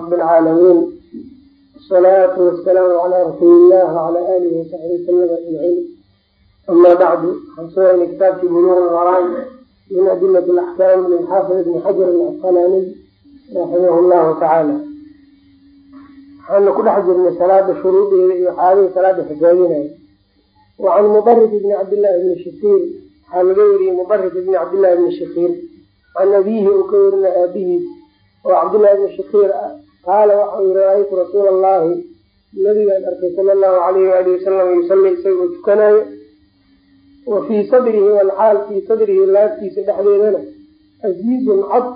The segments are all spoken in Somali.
rabilcaalamiin asalaatu wasalaamu calaa rasuuliillah wacalaa aalihi wasaxbihi wasalama ajmaciin ama bacdu waxaan sugayna kitaabkii buluuq maraam min adilat alaxkaam min xaafid ibni xajar alcasqalaaniy raximah llahu tacaala waxaana ku dhex jirnay salaada shuruudeeda iyo xaalihii salaada xijaabinaya wacan mubarif ibni cabdillahi ibni shakiir waxaa laga wariyey mubarif ibni cabdillahi ibni shakiir can abiihi uu ka warina aabihiis oo cabdillahi ibni shakiir qaala waxau yihi ra'aytu rasuula allahi nabigaan arkay sala allahu alayhi waali wasalam yusalli isagoo tukanayo wa fii sadrihi walxaal fii sadrihi laabtiisa dhexdeedana asiizun cod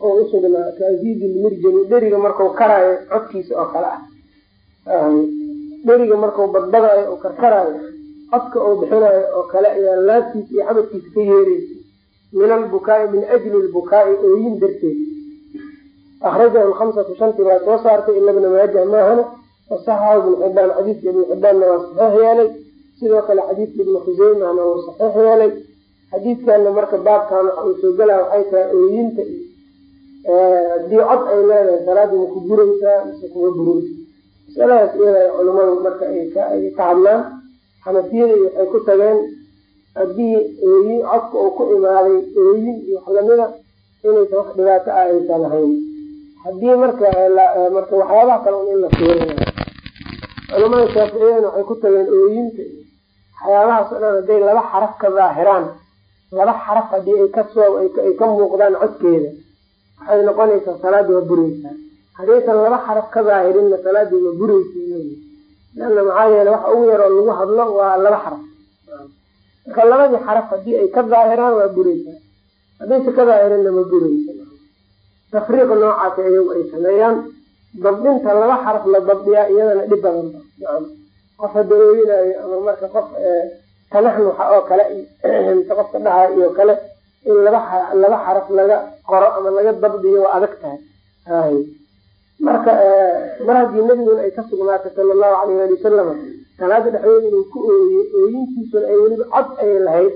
oo usugnaa ka asiizi lmirjali dheriga marku karaayo codkiisa oo kale ah. Dheriga marku badbadaayo oo karkaraayo codka oo bixinayo oo kale ayaa laabtiisa iyo xabadkiisa ka yeereysa min albukaai min ajli lbukaai ooyin darteed akrajahu lhamsatu shantii baa soo saartay ila bna maajah maahana wasaxahu ibnu xibaan xadiidka ibnu xibaanna waa saxiix yeelay sidoo kale xadiidka ibnu khuseymahna wuu saxiix yeelay xadiidkana marka baabkan waxa uu soo gelaa waxay tahay ooyinta haddii cod ay leedahay salaada ma ku buraysaa mise kuma buraysa masaladaas iyada culimadu marka ay ka hadlaan xanafiyada waxay ku tageen haddii ooyin codka uu ku imaaday ooyin iyo wax lamida inaysan wax dhibaato ah aysan lahayn haddii marka marka waxyaabaha kale in la fiirinayo culamada shaaficiyadana waxay ku tageen ooyinta waxyaabahaas o dhan hadday laba xaraf ka daahiraan laba xaraf haddii ay ka soo ay ka muuqdaan codkeeda waxay noqonaysaa salaadii waa bureysaa haddaysan laba xaraf ka daahirinna salaadii ma bureysa leana maxaa yeele waxa ugu yaroo lagu hadlo waa laba xaraf. Marka labadii xaraf haddii ay ka daahiraan waa bureysaa haddaysa ka daahirinna ma bureysa tafriiq noocaas iyagu ay sameeyaan dabdinta laba xaraf la dabdiyaa iyadana dhib badan qof hada ooyinaayo ama marka qof tanaxnuxa oo kale qofka dhaha iyo kale in laba laba xaraf laga qoro ama laga dabdiyo waa adag tahay. Hay marka mar haddii nebiguna ay ka sugnaatay sala allahu alayh ali wasalam salaada dhexdeeda inuu ku ooyey ooyintiisuna ay weliba cod ay lahayd.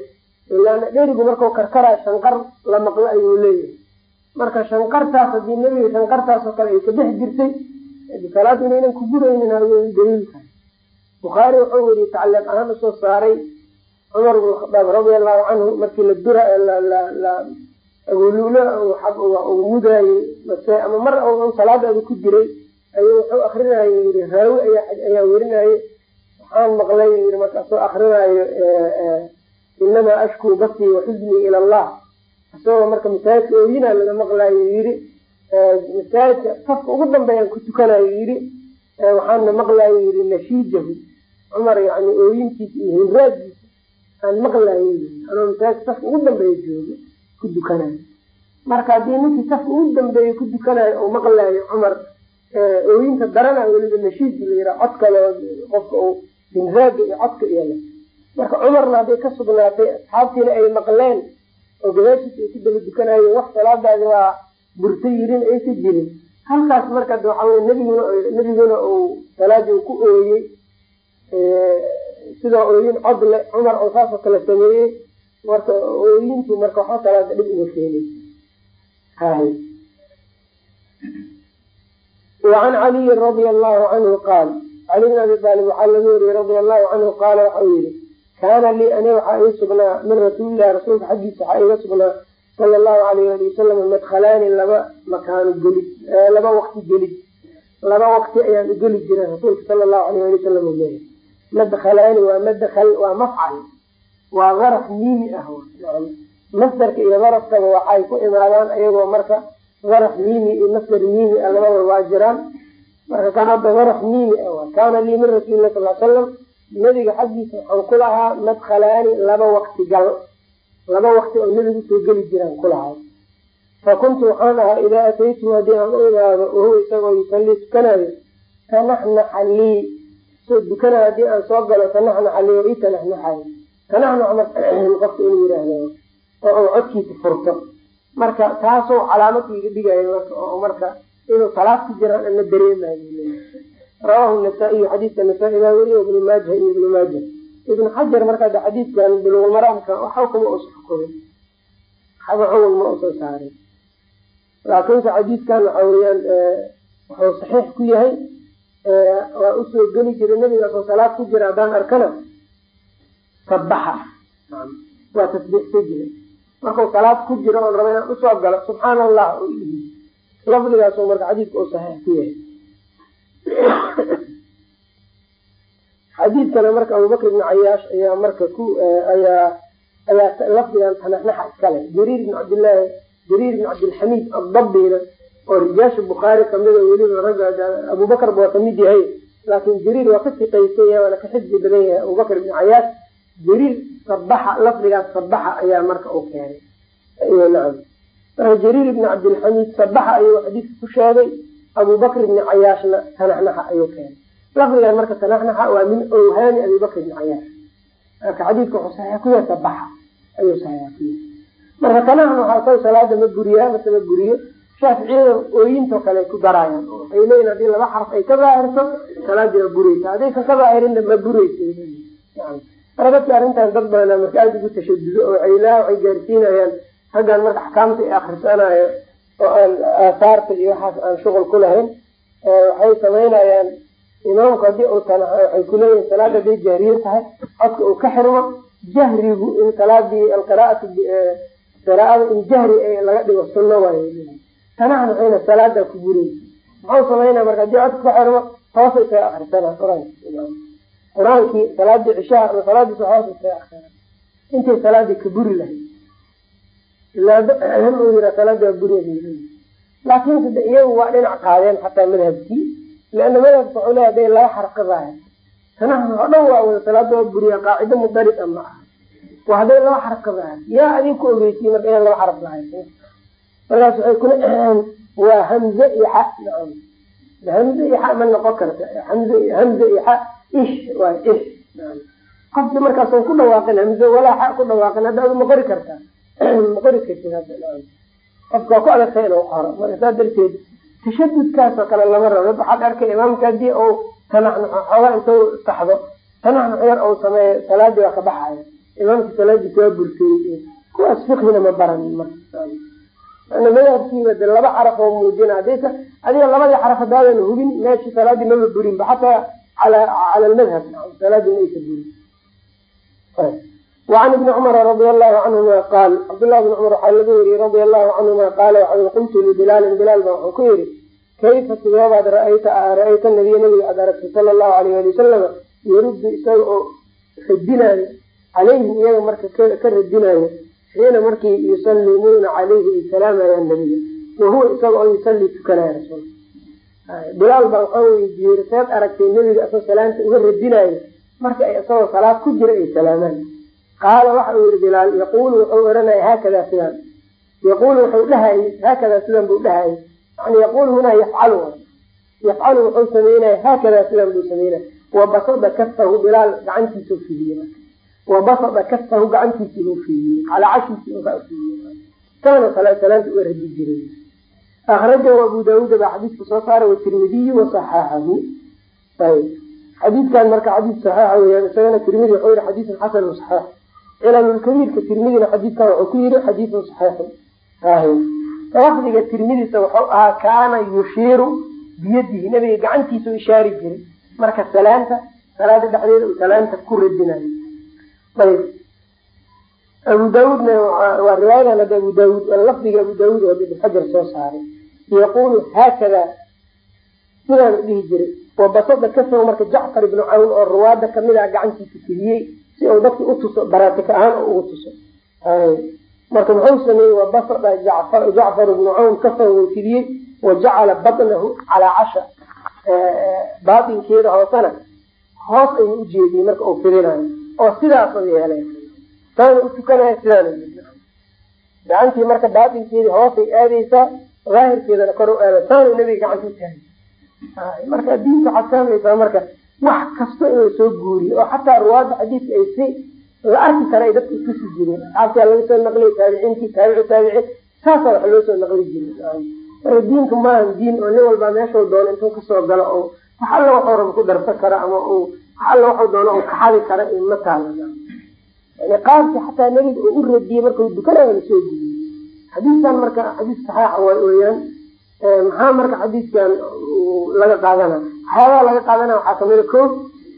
Ilaana dherigu markau karkaraayo shanqar la maqlo ayuu leeyahay marka shanqartaas haddii nebiga shanqartaasoo kale ay ka dhex jirtay salaada inaynan ku guraynin ayay daliil tahay bukhaari wuxuu weriye tacliiq ahaan u soo saaray cumar bn khadaab radia allahu canhu markii la dura abululo uu mudaayey ama mar un salaadeeda ku jiray ayuu wuxuu akrinaayo yii raawi ayaa werinaaye waxaan maqlay yii markaasoo akrinaayo inamaa ashkuu basii waxuznii ila allah isagoo marka masaajidka ooyinaa laga maqlaayo yiri masaajidka safka ugu dambeeyaan ku tukanayo yiri waxaana maqlaayo yiri nashiijahu cumar yani ooyintiisa iyo hinraadkiisa aan maqlaayo anoo masaajidka safka ugu dambeeya joogo ku dukanayo marka haddii ninkii safka ugu dambeeya ku dukanayo oo maqlaayo cumar ooyinta darana weliba nashiid layira cod kale qofka hinraaga iyo codka iyale marka cumarna hadday ka sugnaatay asxaabtiina ay maqleen oo gadaashiisa ay ku daba dukanaayen wax salaadaadi waa burta yirin aysa jirin. Halkaas marka waxawey nbiguna nebiguna uu salaadii ku ooyey sidoo ooyin cod le cumar oo saasoo kale sameeyey marka ooyintu marka waxba salaada dhib uga keenay. Wacan caliyin radia allahu canhu qaal cali bin abi aalib waxaa laga wariyey radia allahu canhu qaala waxau yihi kaana lii aniga waxaa ii sugnaa min rasuulilahi rasuulka xaggiisa waxaa iga sugnaa sala allahu alayh ali wasalam madkhalaani laba makaano gelid laba waqti gelid. Laba waqti ayaan ugeli jiray rasuulka sala allahu alayh ali wasalam u leeyahy madkhalaani waa madkal waa mafcal waa daraf miimi ah masdarka iyo darafkaba waxay ku imaadaan ayagoo marka daraf miimi iyo masdar miimi ah labada waa jiraan. Marka hadda daraf miimi ah kaana lii min rasuulilah sal salam nebiga xaggiisa waxaan ku lahaa madkhalaani laba waqti gal laba waqti oo nebigu soo geli jiraan ku lahaa. Fa kuntu waxaan ahaa idaa ataytu haddii aan u imaado wahuwa isagoo yusallii tukanayo tanaxnaxa lii soo dukanayo haddii aan soo galo tanaxnaxa lii oo ii tanaxnaxayo tanaxnax marka qofka inuu yiraahdo oo uu codkiisa furto. Marka taasoo calaamad iiga dhigayo marka oo marka inuu salaad ku jiraan ana dareemayo rawahu nasaa-iyu xadiidka nasaa-i baa weriye ibnu maaja iyo ibnu maaja. Ibnu xajar markaa de xadiidkan bulugulmaraamka waxa kuma uusa xukumin xugun ma usan saarin. Laakiinse xadiidkan waxa weyaan wuxuu saxiix ku yahay waa u soo geli jiray nabiga asoo salaad ku jira haddaan arkana sabaxa waa tasbiixsa jiray markuu salaad ku jiro oon raba inaan u soo galo subxaana allah lafdigaasoo marka xadiidka uu saxiix ku yahay xadiidkana marka abubakr ibn cayaash ayaa marka ku ayaa ayaa lafdigan tanaxnaxa iskale jariir ibn cabdillaahi jariir ibn cabdilxamiid addabina oo rijaasha bukhaari kamida weliba ragga abubakar ba waa ka mid yahay. Laakin jariir waa ka siqaysan yahay waana ka xifdi badan yahay abubakr ibn cayaash jariir sabaxa lafdigaas sabaxa ayaa marka uu keenay. Nacam marka jariir ibn cabdilxamiid sabaxa ayuu xadiidka ku sheegay abubakr ibni cayaashna tanaxnaxa ayuu keenay. Lafdigan marka tanaxnaxa waa min owhaami abibakr ibni cayaash marka xadiidka wuxuu saxiix ku yahay sabaxa ayuu saxiix ku yahay marka tanaxnaxa isaga salaada ma guriyaa mase ma guriyo shaaficiyada ooyintoo kale ku daraayaan waxay leeyihiin haddii laba xaraf ay ka daahirto salaadii waa bureysa haddaysan ka daahirinna ma bureysa marka dadka arrintan dad badanaa marka aada ugu tashadudo oo waxaylaha waxay gaarsiinayaan raggan marka axkaamta ay akrisanayo oo aan aahaarta iyo waxaas aan shuqul ku lahayn waxay samaynayaan imaamku haddii uu tana waxay kuleeyihin salaada haday jahriye tahay codka uu ka xirmo jahrigu in salaadii alqiraatu qiraa'ada in jahri laga dhigo sunno waay tanahan waxayna salaada ku bureysa muxuu samaynaya marka haddii codka ka xirmo hoosa isaga akrisana qur'aanka qur'aankii salaadii cishaha ama salaadiisa hoos isaga akrina intay salaadii ka buri lahayd uu yira salaada waa buriya laakin sade iyagu waa dhinac qaadeen xataa madhabkii. Leana madhabka wuxuu leeya haday ka daahir tanahan oo dhan waa wada salaada buriya qaacido mudarid ma aha. Waa hadday laba daahir yaa adig ku ogeysiye marka inaan laba lahayn markaas waxay kula waa hamze iyo xa hamze iyo ma noqon karta. Hamze hamze iyo ish waa ish qofki markaasan ku dhawaaqin hamze walaa xa ku dhawaaqin hadda adu ma qori kartaa ma qori nacam qofka ku adagtay inuu qoro marka saa darteed tashadudkaasoo kale lama rabo waxaad arkay imaamka haddii uu tanaxnuxo xoogaa intuu saxdo tanaxnux yar uu sameeyo salaadii waa ka baxaya imaamka salaadiisa waa burtay kuwaas fiqhina ma baranin marka madhabkiiba de laba xaraf oo muujina hadaysa adiga labadii xaraf hadaadan hubin meeshii salaadii maba burinba xataa cala lmadhab salaadii ma aysa burin wacan ibni cumara radia allahu canhuma qaal cabdullahi bni cumar waxaa laga weriyey radia allahu canhuma qaala waxa qultu libilaalin bilaal baa waxuu ku yihi kayfa sideebaad raayta ra'ayta nabiya nabiga aad aragtay sala allahu alayh ali wasalama yaruddu isaga oo radinaayo calayhim iyaga marka ka radinaayo xiina markii yusallimuuna calayhi ay salaamayaan nabiga wahuwa isaga oo yusallii tukanaya rasuul bilaal baa waxaa weydiiyey seed aragtay nebiga uga radinaayo marka ay isagoo salaad ku jira ay salaamaan qaala waxa uu yihi bilaal yaquulu wuxuu ohanaya haakada sidaan yaquulu wuxuu dhahayy haakada sidan buu dhahayy yani yaquulu hunaa yafcalu yafcalu wuxuu sameynaya haakada sidan buu sameynaya wabasada kafahu bilaal gacantiisa fidiye wabasada kafahu gacantiisii u fiidiyey calaacashiisii uga fiidiyey saana salaanta uga radi jiray akrajahu abu daawuuda baa xadiidka soo saaray watirmidiyu wasaxaaxahu ayb xadiidkan marka xadiid saxiixa weyaan isagana tirmidi wuxuu yihi xadiidun xasanu saxiix cilalulkabiirka tirmidina xadiidkan wuxuu ku yihi xadiidun saxiixun ahy lafdiga tirmidisa wuxuu ahaa kaana yushiiru biyadihi. Nabiga gacantiisa ishaari jiray. Marka salaanta salaada dhexdeeda uu salaanta ku radinayo. Ayb abu daauudna waa riwaayadan hadda abu daauud lafdiga abu daauud oo ibn xajar soo saaray. Yaqulu haakada. Sidaan u dhihi jiray. Wabasada kasow marka jacfar ibnu cawn oo ruwaada ka mid ah gacantiisa fidiyey si uu dadki utuso baraatika ahaan ugu tuso. Marka muxuu sameeyey? Wabasada jacfar ibnu cawn kasow uu fidiyey wajacala batnahu calaa casha. Baatinkeeda hoosena hoos ayuu ujeediyey marka uu fidinayo oo sidaasoo yeelay saana u tukanaya sidaana gacantii marka baatinkeedii hoosay aadeysaa daahirkeedana kor u aada saanu nabiga gacanta u taagay marka diinta waxaad fahmaysaa marka wax kasta in la soo guuriyo oo xataa ruwaada xadiidka ay si la arki kara ay dadka itusi jireen. Asxaabtaa laga soo naqliya taabiciintii taabici taabiciin saasaa wax loo soo naqli jiray. Marka diinku maahan diin oo nin walbaa meeshuu doono intuu ka soo galo oo wax alla waxuu raba ku darsan karo ama uu wax alla waxuu doono uu kaxadi kara ma taala. Yani qaabki xataa nebiga uu u radiyey markau dukanaya la soo guriyey xadiiskan marka xadiis saxaaxa weyaan maxaa marka xadiidkan laga qaadana waxyaabaha laga qaadana waxaa kamida ko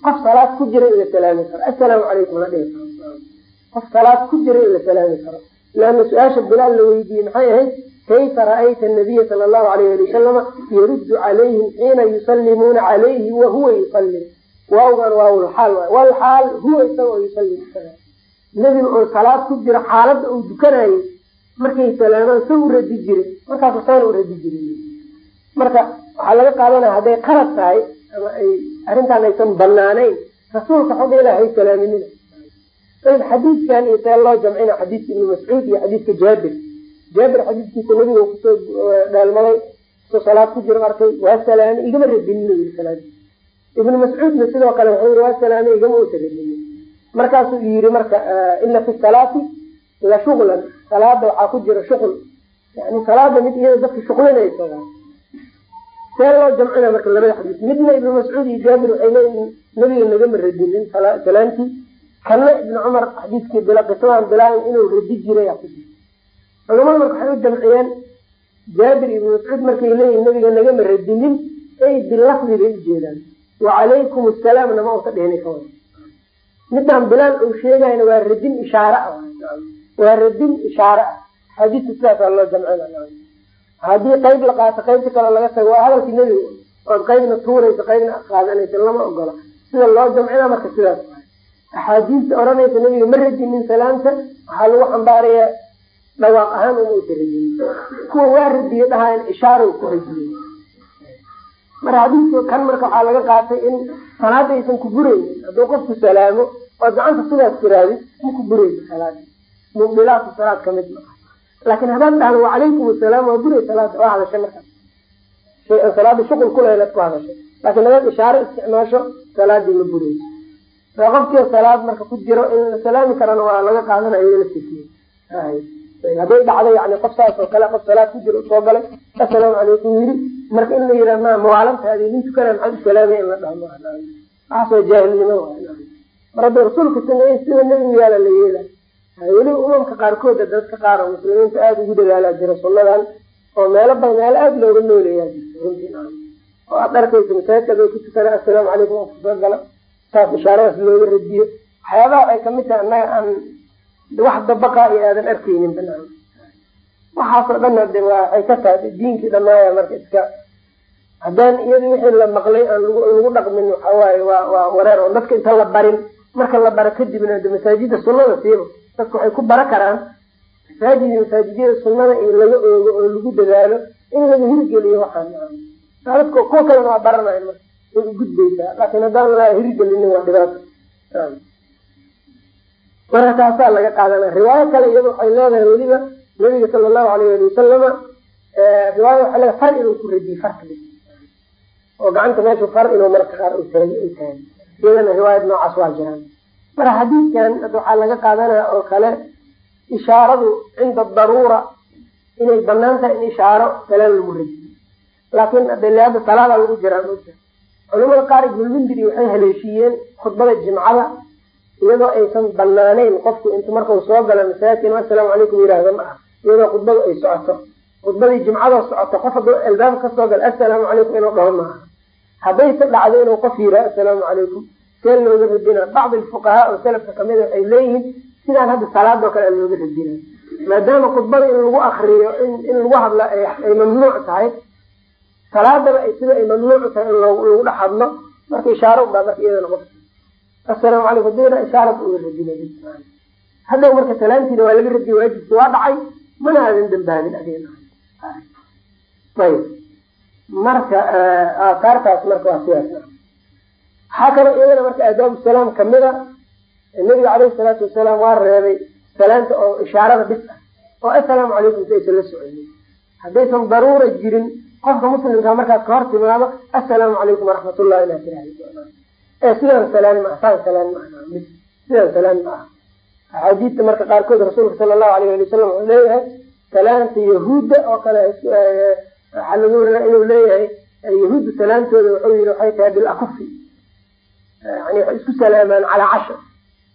qof salaad ku jira in la salaami karo. Assalaamu calaykum la dhihi karo. Qof salaad ku jira in la salaami karo. Leana su'aasha bilaal la weydiiyey maxay ahayd? Kayfa ra'ayta nabiya sala allahu alayh ali wasalama yaruddu calayhim xiina yusallimuuna calayhi wa huwa yusallim? Waawgan waawlxaal waay. Walxaal huwa isaga oo yusallim nebiga oo salaad ku jira xaaladda uu dukanayay markay salaamaan sa u radi jiray. Markaasu saana u radi jiray marka waxaa laga qaadanaya hadday qalad tahay ama ay arrintaan aysan banaanayn rasuulka xog ilah hay salaaminina ayb xadiidkan iyo see loo jamcina xadiidka ibni mascuud iyo xadiidka jaabir. Jaabir xadiidkiisa nebiga ku soo dhaalmaday ku soo salaad ku jiro arkay waa salaamay igama radinin yii salaadi ibnu mascuudna sidoo kale wuxuu yii waa salaamay igama uusa radinin markaasuu yiri marka ina fi salaati la shuqlan salaada waxaa ku jira shuql yani salaada mid iyada dadka shuqlinaysa see loo jamcina marka labada xadiis midna ibnu mascuud iyo jaabir waxay leeyihiin nabiga nagama radinin salaantii. Kana ibnu cumar xadiiskii qisadan bilaalan inuu radi jiray culamada marka waxay u jamciyeen jaabir ibnu mascuud markay leeyihiin nabiga nagama radinin ay bilafdi ujeedaan wacalaykum asalaam nama usa dhihina ka wada midaan bilaal uu sheegayna waa radin ishaare ah. Waa radin ishaare ah. Xadiiska sidaasaa loo jamcina haddii qayb la qaato qaybta kale laga tago waa hadalkii nebiga ood qaybna tuuraysa qaybna qaadanaysa lama ogola. Sida loo jamcina marka sidaas. Axaadiista odhanaysa nebiga ma radinin salaamta waxaa lagu xambaarayaa dhawaaq ahaan uma usa radinin kuwa waa radiye dhahayan ishaara ku radiyey marka xadiiska kan marka waxaa laga qaatay in salaada aysan ku buraynin. Hadduu qofku salaamo ood gacanta sidaas tiraadi ma ku buraysa salaada mubdilaatu salaad ka mid ma laakin haddaan dhahdo wacalaykum asalaam waa buray salaada waa shay an salaada shuqul kuleelad ku hadashay laakin hadaad ishaaro isticmaasho salaadii ma burayso aa qofkii salaad marka ku jiro in la salaami karana waa laga qaadanayo la sikiye hadday dhacdo yani qof saas oo kale qof salaad ku jiro u soo galay assalaamu calaykum yiri marka in la yiraa ma mawaalantaadi nin tukana maxaad u salaamay in la dhaho waxaasoo jaahilnimo mar hadda rasuulka sameeyey sida nebigu yaalla la yeela weliba umamka qaarkooda dadka qaar oo muslimiinta aada ugu dadaalaa jira sunnadan oo meelo ba meelo aada looga runtii oo aad arkaysa masaajidka bay ku tukana assalaamu calaykum oo ku soo gala saas ishaaradaas looga radiyo waxyaabaha waxay ka mid tahay annaga aan wax dabaqa iyo aadan arkeynin banaan waxaasoo dhan de waxay ka tahay diinkii dhamaaya marka iska. Haddaan iyada wixii la maqlay aan lagu dhaqmin waxawaaye waa waa wareer oo dadka inta la barin. Marka la baro kadibna masaajida sunnada siiba dadka waxay ku bara karaan. Masaajid masaajidyada sunnada in laga oogo oo lagu dadaalo in laga hirgeliyo waxaan dadka kuwa kalena waa baranayan marka way ugudbaysaa laakin haddaan la hirgelinin waa dhibaato. Marka taasaa laga qaadanaya riwaayo kale iyada waxay leedahay weliba nabiga sala allahu alayh ali wasalama riwaaya waxay leedahay far inuu ku radiyey farka oo gacanta meeshu far inuu marka qaar tahay iyadana riwaayad noocaas waa jiraan marka xadiidkan waxaa laga qaadanaya oo kale ishaaradu cinda daruura inay bannaan tahay in ishaaro salaan lagu radiyo laakin adeleada salaada lagu jiraa culamada qaar ibnulmindiri waxay haleeshiiyeen khudbada jimcada iyadoo aysan banaaneyn qofku intu markau soo galo masaajidka inu assalaamu calaykum yihahda ma aha. Iyadoo khudbadu ay socoto. Khudbadii jimcadoo socoto qof hadduu albaabka ka soo galo assalaamu calaykum inuu dhaho maaha haddayse dhacdo inuu qof yiraa assalaamu calaykum see looga radina bacdi alfuqahaa oo salafka kamida waxay leeyihiin sidaan hadda salaadoo kale a looga radina maadaama khudbada in lagu akriyo in lagu hadla ay mamnuuc tahay salaadaba ay sida ay mamnuuc tahay in lagu dhex hadlo marka ishaaro ubaa marka iyadana qof assalaamu calaykum dira ishaarad uga radina haddaw marka salaantiina waa laga radiya waajibki waa dhacay mana aadan dambaabin ayb marka aataartaas marka waa sidaas waxaa kaloo iyadana marka aadaabu salaam kamida nabiga caleyhi salaatu wasalaam waa reebay salaanta oo ishaarada bis ah. Oo assalaamu calaykum si aysan la soconin haddaysan daruura jirin qofka muslimka markaad ka hor timaado assalaamu calaykum waraxmatullahi inaa tirahda ee sidaan salaan ma saan salaan ma sidaan salaan ma aha. Axaadiista marka qaarkood rasuulka sala allahu alayh ali wasalam wuxuu leeyahay salaanta yahuudda oo kale waxaa laga warinaa inuu leeyahay yahuudda salaantooda wuxuu yihi waxay tahay bilakufi yani waxay isku salaamaan calaa casha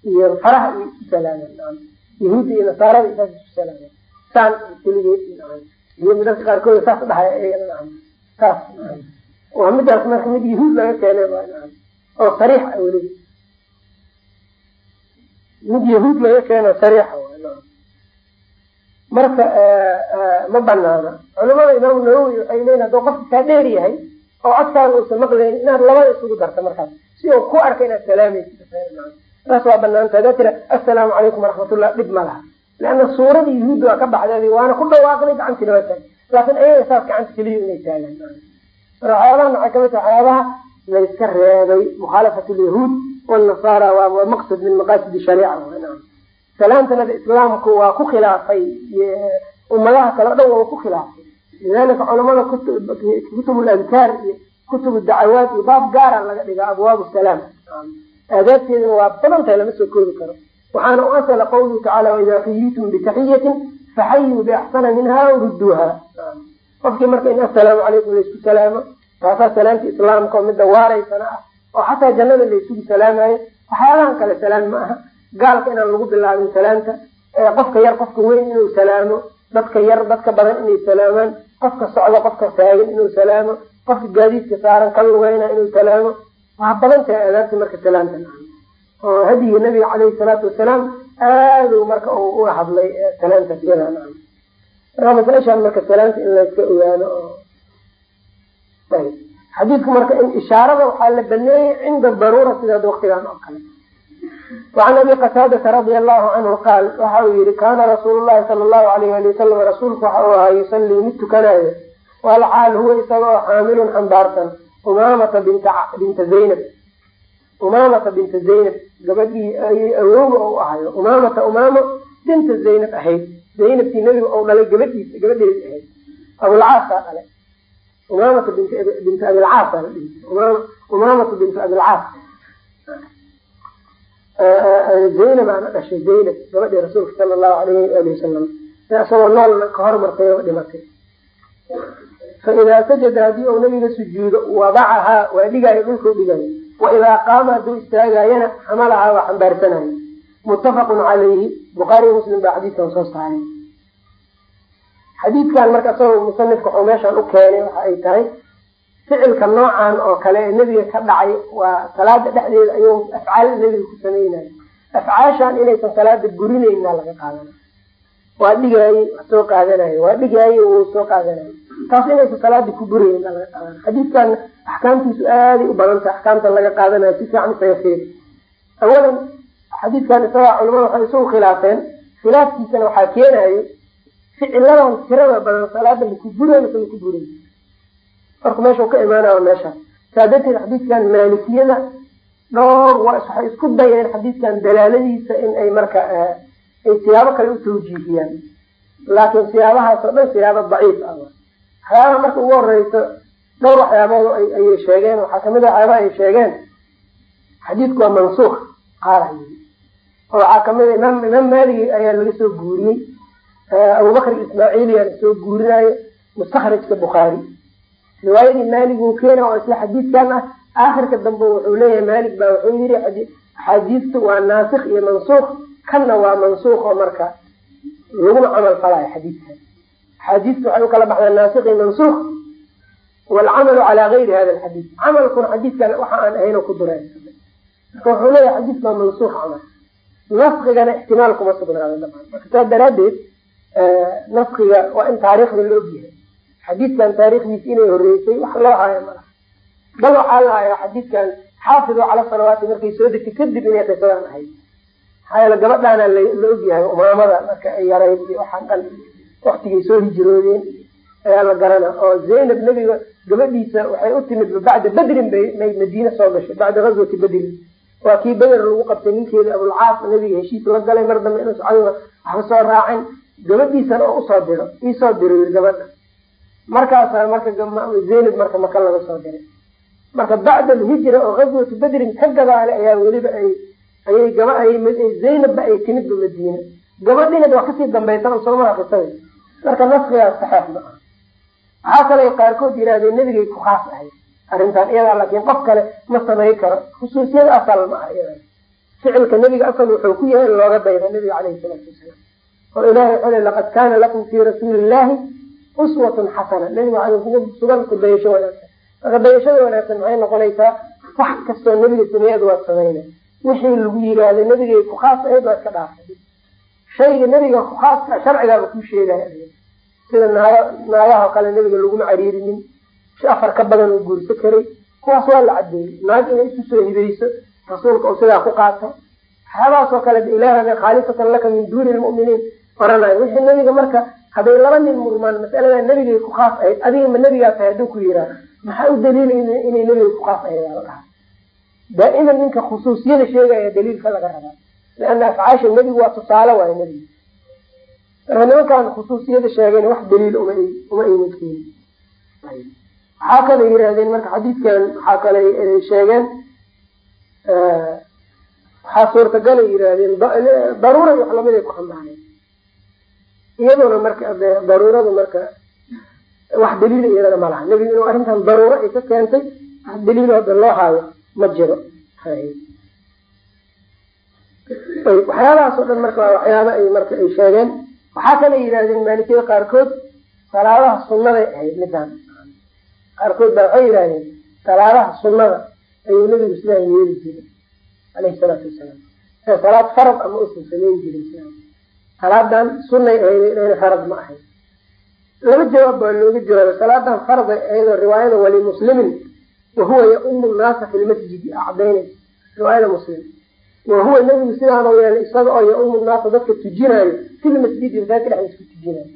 iyo faraha iyo isku salaamaan yahuudda iyo nasaarada isaas isku salaamaan saan keligeed iyo dadka qaarkood saas dhahay saas waa midaas marka mid yahuud laga keenay oo sariix ah weliba mid yahuud laga keeno sariixa marka ma banaana culamada imaamu nawowi waxay leeyiin haduu qofka kaa dheer yahay oo codkaaga uusan maqlayn inaad labada isugu darta markaas si uu ku arka inaad salaamaysa saas waa banaanta hadaa tira assalaamu calaykum waraxmatullah dhib ma laha. Leanna suurada yahuudda waa ka baxdeed waana ku dhawaaqday gacantina waa taag laakin ayaga saas gacanta keliya inay taagaan. Waxyaabahan waxay ka mid tahay waxyaabaha layska reebay mukhaalafat lyahuud wnasaara waa maqsad min maqaasidi shariica salaamtana islaamku waa ku khilaafay ummadaha kale o dhan waa ku khilaafay. Lidalika culamada kutub iyo kutub dacawaat iyo baab gaara laga dhigaa abwaab salaam. Aadaabteedana waa badan tahay lama soo koobi karo. Waxaana u asala qawluhu tacala waidaa xuyitum bitaxiyatin faxayuu biaxsana minha ruduuha qofkii marka in assalaamu calaykum laysku salaamo taasaa salaamta islaamka oo midda waaraysana ah oo xataa jannada laysugu salaamayo waxyaabahan kale salaam ma aha. Gaalka inaan lagu bilaabin salaamta qofka yar qofka weyn inuu salaamo dadka yar dadka badan inay salaamaan qofka socdo qofka taagan inuu salaamo qofka gaadiidka saaran ka lugeyna inuu salaamo waa badan tahay aadaabta marka salaamta oo hadiga nabiga caleyhi salaatu wasalaam aadu marka uga hadlay salaamtaas iyada marka masashaan marka salaamta in layska ogaano xadiidku marka in ishaarada waxaa la baneeyey cinda daruura sidaad waktigan oo kale. Wacan abi qataadata radia allahu canhu qaal waxa uu yihi kaana rasuulu llahi sala allahu alayh ali wasalam rasuulku waxa uu ahaa yusallii mid tukanayo walxaal huwa isagoo xaamilun xambaarsan umaamata binta binta zaynab. Umaamata binta zaynab gabadhii awowga u ahayo umaamata umaamo binta zaynab ahayd. Zaynabtii nebiga ou dhalay gabadhiisa gabadheedi ahayd. Abulcaasaa dhalay. Umaamata bint abilcaas umaamata bintu abilcaas zaynab aana dhashay zaynab gabadhii rasuulka sala allahu alayh ali wasalam isagoo noolna ka hormartay oo dhimatay fa idaa sajada haddii uu nabiga sujuudo wadacahaa waa dhigaayo dhulkuu dhigaayo wa idaa qaama hadduu istaagaayana xamalahaa waa xambaarsanayo muttafaqun calayhi bukhaariy muslim baa xadiidkan soo saaray xadiidkan marka isagoo musanifka waxuu meeshaan u keenay waxa ay tahay ficilka noocan oo kale ee nebiga ka dhacay waa salaada dhexdeeda ayuu afcaal nebiga ku sameynaya afcaashan inaysan salaada gurinayna laga qaadana waa dhigaaye soo qaadanayo waa dhigaaye wuu soo qaadanayo taas inaysan salaada ku qaadana xadiidkan axkaamtiisu aaday u badantay axkaamta laga qaadanayo si fiican fiiri awalan xadiidkan isagaa culamada waxay isugu khilaafeen. Khilaafkiisana waxaa keenayo ficiladan tirada badan salaada maku buray mase maku buray marka meeshau ka imaanaya meesha. Saa darteed xadiidkan maalikiyada dhowr waxay isku dayeen xadiidkan dalaaladiisa in ay marka ay siyaabo kale u tawjiihiyaan. Laakiin siyaabahaas oo dhan siyaabo daciif ah waxyaabaha marka ugu horeyso dhowr waxyaabood ayay sheegeen. Waxaa ka mid a waxyaabaha ay sheegeen xadiidku waa mansuuk qaala yii oo waxaa ka mid a imaam imaam maaligi ayaa laga soo guuriyey abubakr ismaaciiliyaa soo guurinayo mustakhrajka bukhaari riwaayadii maalig uu keena oo isla xadiidkan ah aakhirka dambe wuxuu leeyahay maalig baa wuxuu yiri axaadiistu waa naasikh iyo mansuukh kanna waa mansuukh oo marka laguna camal falayo xadiidkan axaadiistu waxay u kala baxdaa naasikh iyo mansuukh waalcamalu calaa gayri hada alxadiid camalkuna xadiidkan waxa aan ahayn ku dureysa marka wuxuu leeyahay xadiidku waa mansuukh camal naskigana ixtimaal kuma sugnaada dhamaan marka saa daraadeed naskiga waa in taariikhda la ogyahay xadiidkan taariikhdiisa inay horeysay wax loo haayo malaha bal waxaa la hayaa xadiidkan xaafidu cala salawaati markay soo degtay kadib inay qisadaan ahayd maxaa yeele gabadhaana la ogyahay umaamada marka ay yarayd waxaan dhan waktigay soo hijroodeen ayaa la garana. Oo zaynab nebiga gabadhiisa waxay u timid bacda bedrin bay madiine soo gashay bacda gazwati bedrin waa kii beder lagu qabtay ninkeeda abulcaas nabiga heshiis la galay mar dambe inuu socdo waxba soo raacin. Gabadhiisana oo u soo diro iisoo diro yiri gabadha markaasa marka zaynab marka maka laga soo diray. Marka bacda alhijra oo gazwatu bedrin ka gadaale ayaa weliba ay ayay gaba zaynabba ay timidba madiine gabadhiina waa ka sii dambaysa soomaa qisada marka naskigaas saxeex ma aha waxaa kale qaarkood yirahdeen nebigay ku khaas ahayd arrintan iyadaa laakiin qof kale ma samay karo. Khusuusiyada asal ma aha iyada. Ficilka nebiga asal wuxuu ku yahay looga dayda nebiga caleyhi salaatu wasalaam. Oo ilahay wuxuu le laqad kaana lakum fii rasuuli illahi uswatun xasana. Nebiga kugu sugan kudayasho wanaagsan. Marka dayashada wanaagsan maxay noqonaysaa wax kastoo nebiga sameeyad waad samayna wixii lagu yiraahdo nebigay ku khaas ahayd waa iska dhaafay. Shayga nebiga ku khaaska sharcigaaba kuu sheegaya sida naaga naagaha kale nebiga laguma cariirinin. Si afar ka badan uu guurso karay kuwaas waa la cadeeyey naag inay isu soo hibeyso rasuulka uu sidaa ku qaato. Waxyaabahaasoo kale ilaahana khaalisatan laka min duuni lmu'miniin oranayo wixii nebiga marka hadday laba nin murmaan masalada nebigay ku khaas ahayd adiga ma nebigaa tahay hadduu ku yiraa maxaa u daliila inay nebiga ku khaas ahayd aa la dhaha daa'iman ninka khusuusiyada sheegaya daliilka laga rabaa. Liana afcaasha nebigu waa tusaale waayo nebiga marka nimankan khusuusiyada sheegeen wax daliil uma aynan keenin waxaa kale yirahdeen marka xadiidkan waxaa kale sheegeen waxaa suurtagalay yirahdeen daruura wax la mid ay ku xambaareen iyaduna marka daruuradu marka wax daliila iyadana ma laha. Nebigu inuu arrintan daruuro ay ka keentay wax daliilo hadda loo haayo ma jiro. Waxyaabahaas oo dhan marka waa waxyaaba ay marka ay sheegeen waxaa kale yidhahdeen maalikiyada qaarkood salaadaha sunnaday ahayd midaan qaarkood baa waxay yidhahdeen salaadaha sunnada ayuu nebigu sidaa yeeli jiray aleyhi salaatu wasalaam. Salaad farad ama usan samayn jirin salaadan sunay ahayd farad ma ahayd laba jawaab baa looga jawaaba salaadan faraday ayadoo riwaayada walimuslimin wahuwa yaumu naasa fi lmasjidi acdaynaysa riwaayada muslim wahuwa nebigu sidaanoo yeelay isaga oo yaumu naasa dadka tujinaayo filmasjidi masaajidka dhexdiisa ku tujinaayo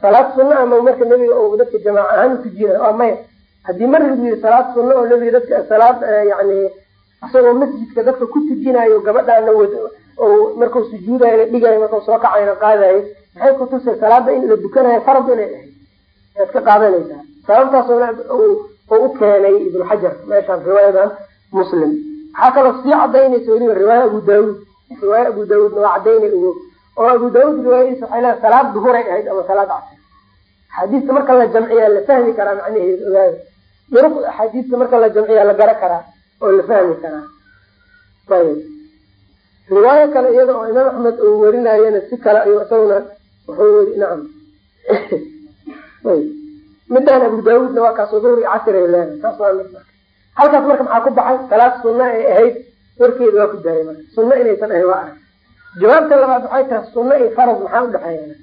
salaad sunna ama marka nebiga dadka jamaaca ahaan utujinayo waa maya haddii mar lagu yiri salaad sunna oo nebiga dadka salaad yani isagoo masjidka dadka ku tujinayo gabadhaana oo markuu sujuudayo la dhigayo markuu soo kacayna qaadayo maxay kutusay salaada in la dukanayo farad inay ahayd ayaad ka qaadanaysaa sababtaas oo u keenay ibnu xajar meeshaan riwaayadan muslim waxaa kaloo sii cadaynaysa weliba riwaaya abu daawuud. Riwaaya abu daawuudna waa cadaynay ogo oo abu daawuud riwaayadiisa waxay leedahay salaad duhuray ahayd ama salaad casir axaadiista marka la jamciyaa la fahmi karaa macnaheedu ogaada duruq axaadiista marka la jamciyaa la gara karaa oo la fahmi karaa. Ayb riwaayo kale iyada oo imaam axmed uu werinayana si kale ayuu isaguna wuxuu weri nacam midaan abu daawuudna waa kaas duhri casray leedahay saas waa mid halkaas marka maxaa ku baxay? Salaad sunna ay ahayd. Warkeeda waa ku daray marka. Sunno inaysan ahayn waa arag. Jawaabta labaad waxay tahay sunno iyo farad maxaa udhexeeya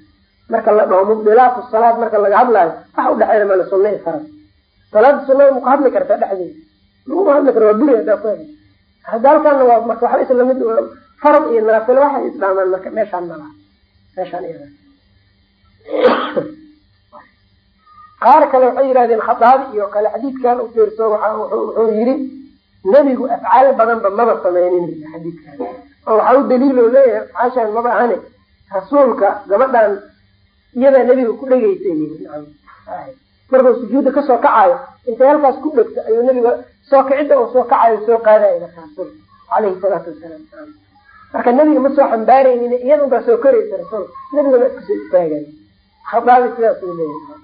marka la dhaho mubdilaatu salaad marka laga hadlaayo waxa udhexeeya male sunno iyo farad. Salaada sunada ma ku hadli kartaa dhexdeeda laguma hadli karo waa buri hadaa ku heli hadda halkaana waa marka waxa isla mid farad iyo naafilo waxay isdhaamaan marka meeshaan malaha meeshaan iyada qaar kale waxay yidhahdeen khadaabi iyo kale xadiidkan u fiirso wuxuu yiri nebigu afcaal badanba maba sameynin xadiidkan. Oo waxa u daliil oo leeyahay afcaashaan maba ahane rasuulka gabadhan iyadaa nebiga ku dhegaysay markuu sujuudda ka soo kacayo intay halkaas ku dhegto ayuu nebiga soo kicidda oo soo kacayo soo qaadayo marka rasuulka caleyhi salaatu wasalaam. Marka nebiga ma soo xambaaraynin iyadun baa soo koraysa rasuulka nebigana iskusoo istaagay. Khadaabi sidaas uu leeyahay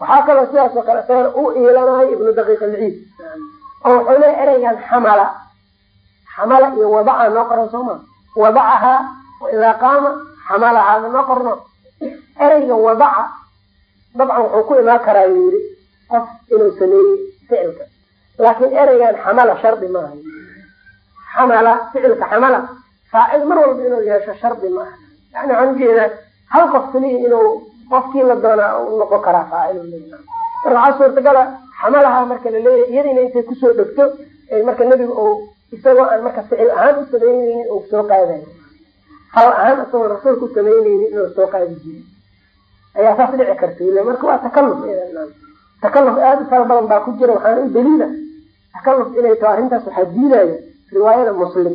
waxaa kaloo sidaas oo kale isagana u iilanayo ibnu daqiiq alciid. Oo wuxuu ereygan xamala xamala iyo wadaca noo qoran sooma wadacahaa waidaa qaama xamalahaada noo qorno? Ereyga wadaca dabcan wuxuu ku imaan karaa yiri qof inuu sameeyey ficilka. Laakiin ereygan xamala shardi maaha xamala ficilka xamala faacil mar walba inuu yeesho shardi maaha yani waxaan u jeedaa hal qof keliya inuu qofkii la doonaa noqon karaa faacil suurtagala xamalaha marka la leeyahay iyadina intay ku soo dhegto marka nebiga ou isagoo aan marka ficil ahaan u samayneynin ou soo qaadayo hal ahaan isagoo rasuulka u samayneynin inuu soo qaadi jiri ayaa saas dhici karta ila marka waa takaluf takaluf aada u fara badan baa ku jira waxaana u daliila. Takaluf inay taho arrintaas waxaa diidayo riwaayada muslim